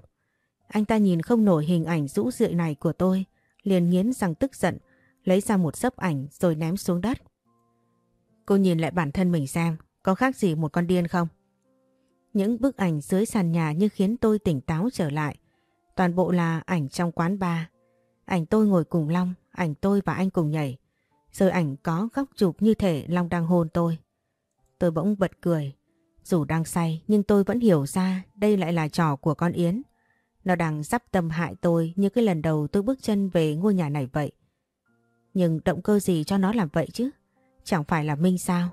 Anh ta nhìn không nổi hình ảnh rũ rượi này của tôi. Liền nghiến răng tức giận. Lấy ra một sấp ảnh rồi ném xuống đất. Cô nhìn lại bản thân mình xem. Có khác gì một con điên không? Những bức ảnh dưới sàn nhà như khiến tôi tỉnh táo trở lại. Toàn bộ là ảnh trong quán bar. Ảnh tôi ngồi cùng Long, ảnh tôi và anh cùng nhảy. Rồi ảnh có góc chụp như thể Long đang hôn tôi. Tôi bỗng bật cười. Dù đang say nhưng tôi vẫn hiểu ra đây lại là trò của con Yến. Nó đang sắp tâm hại tôi như cái lần đầu tôi bước chân về ngôi nhà này vậy. Nhưng động cơ gì cho nó làm vậy chứ? Chẳng phải là Minh sao?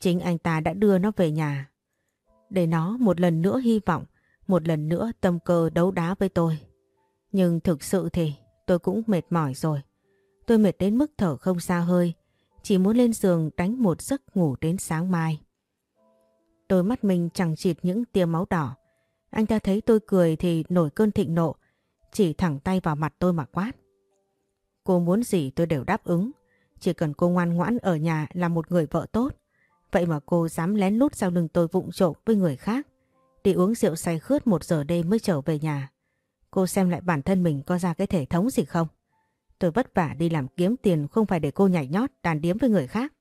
Chính anh ta đã đưa nó về nhà. Để nó một lần nữa hy vọng, một lần nữa tâm cơ đấu đá với tôi. Nhưng thực sự thì tôi cũng mệt mỏi rồi. Tôi mệt đến mức thở không xa hơi, chỉ muốn lên giường đánh một giấc ngủ đến sáng mai. Đôi mắt mình chẳng chịt những tia máu đỏ. Anh ta thấy tôi cười thì nổi cơn thịnh nộ, chỉ thẳng tay vào mặt tôi mà quát. Cô muốn gì tôi đều đáp ứng, chỉ cần cô ngoan ngoãn ở nhà là một người vợ tốt. Vậy mà cô dám lén lút sau lưng tôi vụng trộm với người khác, đi uống rượu say khướt một giờ đêm mới trở về nhà. Cô xem lại bản thân mình có ra cái thể thống gì không? Tôi vất vả đi làm kiếm tiền không phải để cô nhảy nhót đàn điếm với người khác.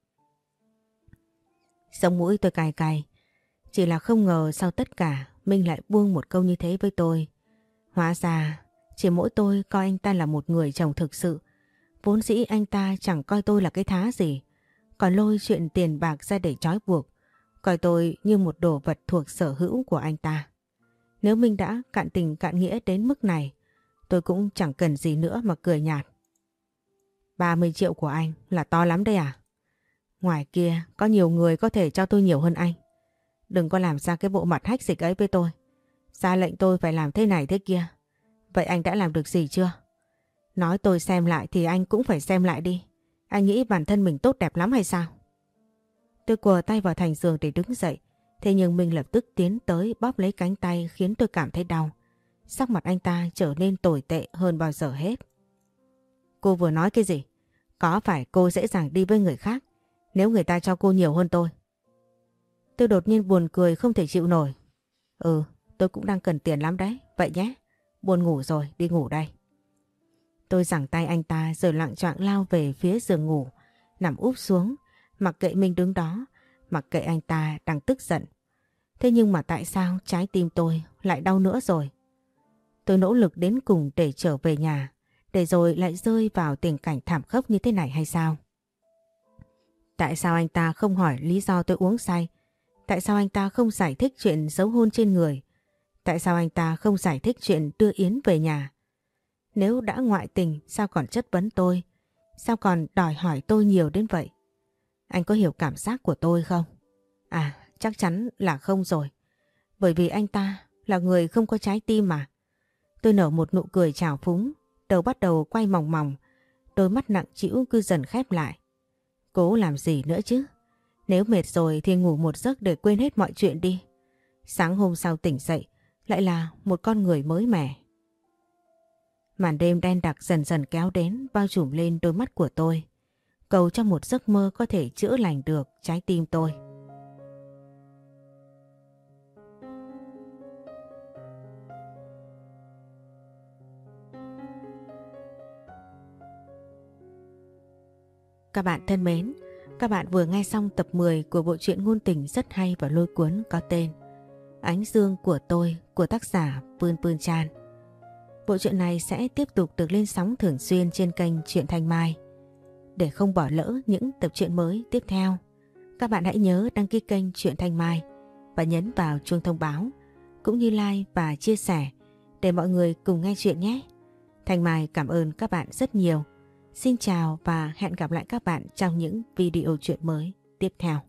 Sống mũi tôi cay cay. Chỉ là không ngờ sau tất cả Minh lại buông một câu như thế với tôi. Hóa ra chỉ mỗi tôi coi anh ta là một người chồng thực sự. Vốn dĩ anh ta chẳng coi tôi là cái thá gì. Còn lôi chuyện tiền bạc ra để trói buộc. Coi tôi như một đồ vật thuộc sở hữu của anh ta. Nếu Minh đã cạn tình cạn nghĩa đến mức này, tôi cũng chẳng cần gì nữa mà cười nhạt. 30 triệu của anh là to lắm đây à? Ngoài kia có nhiều người có thể cho tôi nhiều hơn anh. Đừng có làm ra cái bộ mặt hách dịch ấy với tôi. Ra lệnh tôi phải làm thế này thế kia. Vậy anh đã làm được gì chưa? Nói tôi xem lại thì anh cũng phải xem lại đi. Anh nghĩ bản thân mình tốt đẹp lắm hay sao? Tôi quờ tay vào thành giường để đứng dậy. Thế nhưng mình lập tức tiến tới bóp lấy cánh tay khiến tôi cảm thấy đau. Sắc mặt anh ta trở nên tồi tệ hơn bao giờ hết. Cô vừa nói cái gì? Có phải cô dễ dàng đi với người khác nếu người ta cho cô nhiều hơn tôi? Tôi đột nhiên buồn cười không thể chịu nổi. Ừ, tôi cũng đang cần tiền lắm đấy. Vậy nhé, buồn ngủ rồi, đi ngủ đây. Tôi giằng tay anh ta rồi lặng choạng lao về phía giường ngủ, nằm úp xuống, mặc kệ mình đứng đó, mặc kệ anh ta đang tức giận. Thế nhưng mà tại sao trái tim tôi lại đau nữa rồi? Tôi nỗ lực đến cùng để trở về nhà, để rồi lại rơi vào tình cảnh thảm khốc như thế này hay sao? Tại sao anh ta không hỏi lý do tôi uống say? Tại sao anh ta không giải thích chuyện giấu hôn trên người? Tại sao anh ta không giải thích chuyện đưa Yến về nhà? Nếu đã ngoại tình sao còn chất vấn tôi? Sao còn đòi hỏi tôi nhiều đến vậy? Anh có hiểu cảm giác của tôi không? À chắc chắn là không rồi. Bởi vì anh ta là người không có trái tim mà. Tôi nở một nụ cười trào phúng, đầu bắt đầu quay mòng mòng, đôi mắt nặng trĩu cứ dần khép lại. Cố làm gì nữa chứ? Nếu mệt rồi thì ngủ một giấc để quên hết mọi chuyện đi. Sáng hôm sau tỉnh dậy, lại là một con người mới mẻ. Màn đêm đen đặc dần dần kéo đến bao trùm lên đôi mắt của tôi. Cầu cho một giấc mơ có thể chữa lành được trái tim tôi. Các bạn thân mến, các bạn vừa nghe xong tập 10 của bộ truyện ngôn tình rất hay và lôi cuốn có tên Ánh Dương của tôi của tác giả Pươn Pươn Chan. Bộ truyện này sẽ tiếp tục được lên sóng thường xuyên trên kênh Truyện Thanh Mai. Để không bỏ lỡ những tập truyện mới tiếp theo, các bạn hãy nhớ đăng ký kênh Truyện Thanh Mai và nhấn vào chuông thông báo cũng như like và chia sẻ để mọi người cùng nghe chuyện nhé. Thanh Mai cảm ơn các bạn rất nhiều. Xin chào và hẹn gặp lại các bạn trong những video chuyện mới tiếp theo.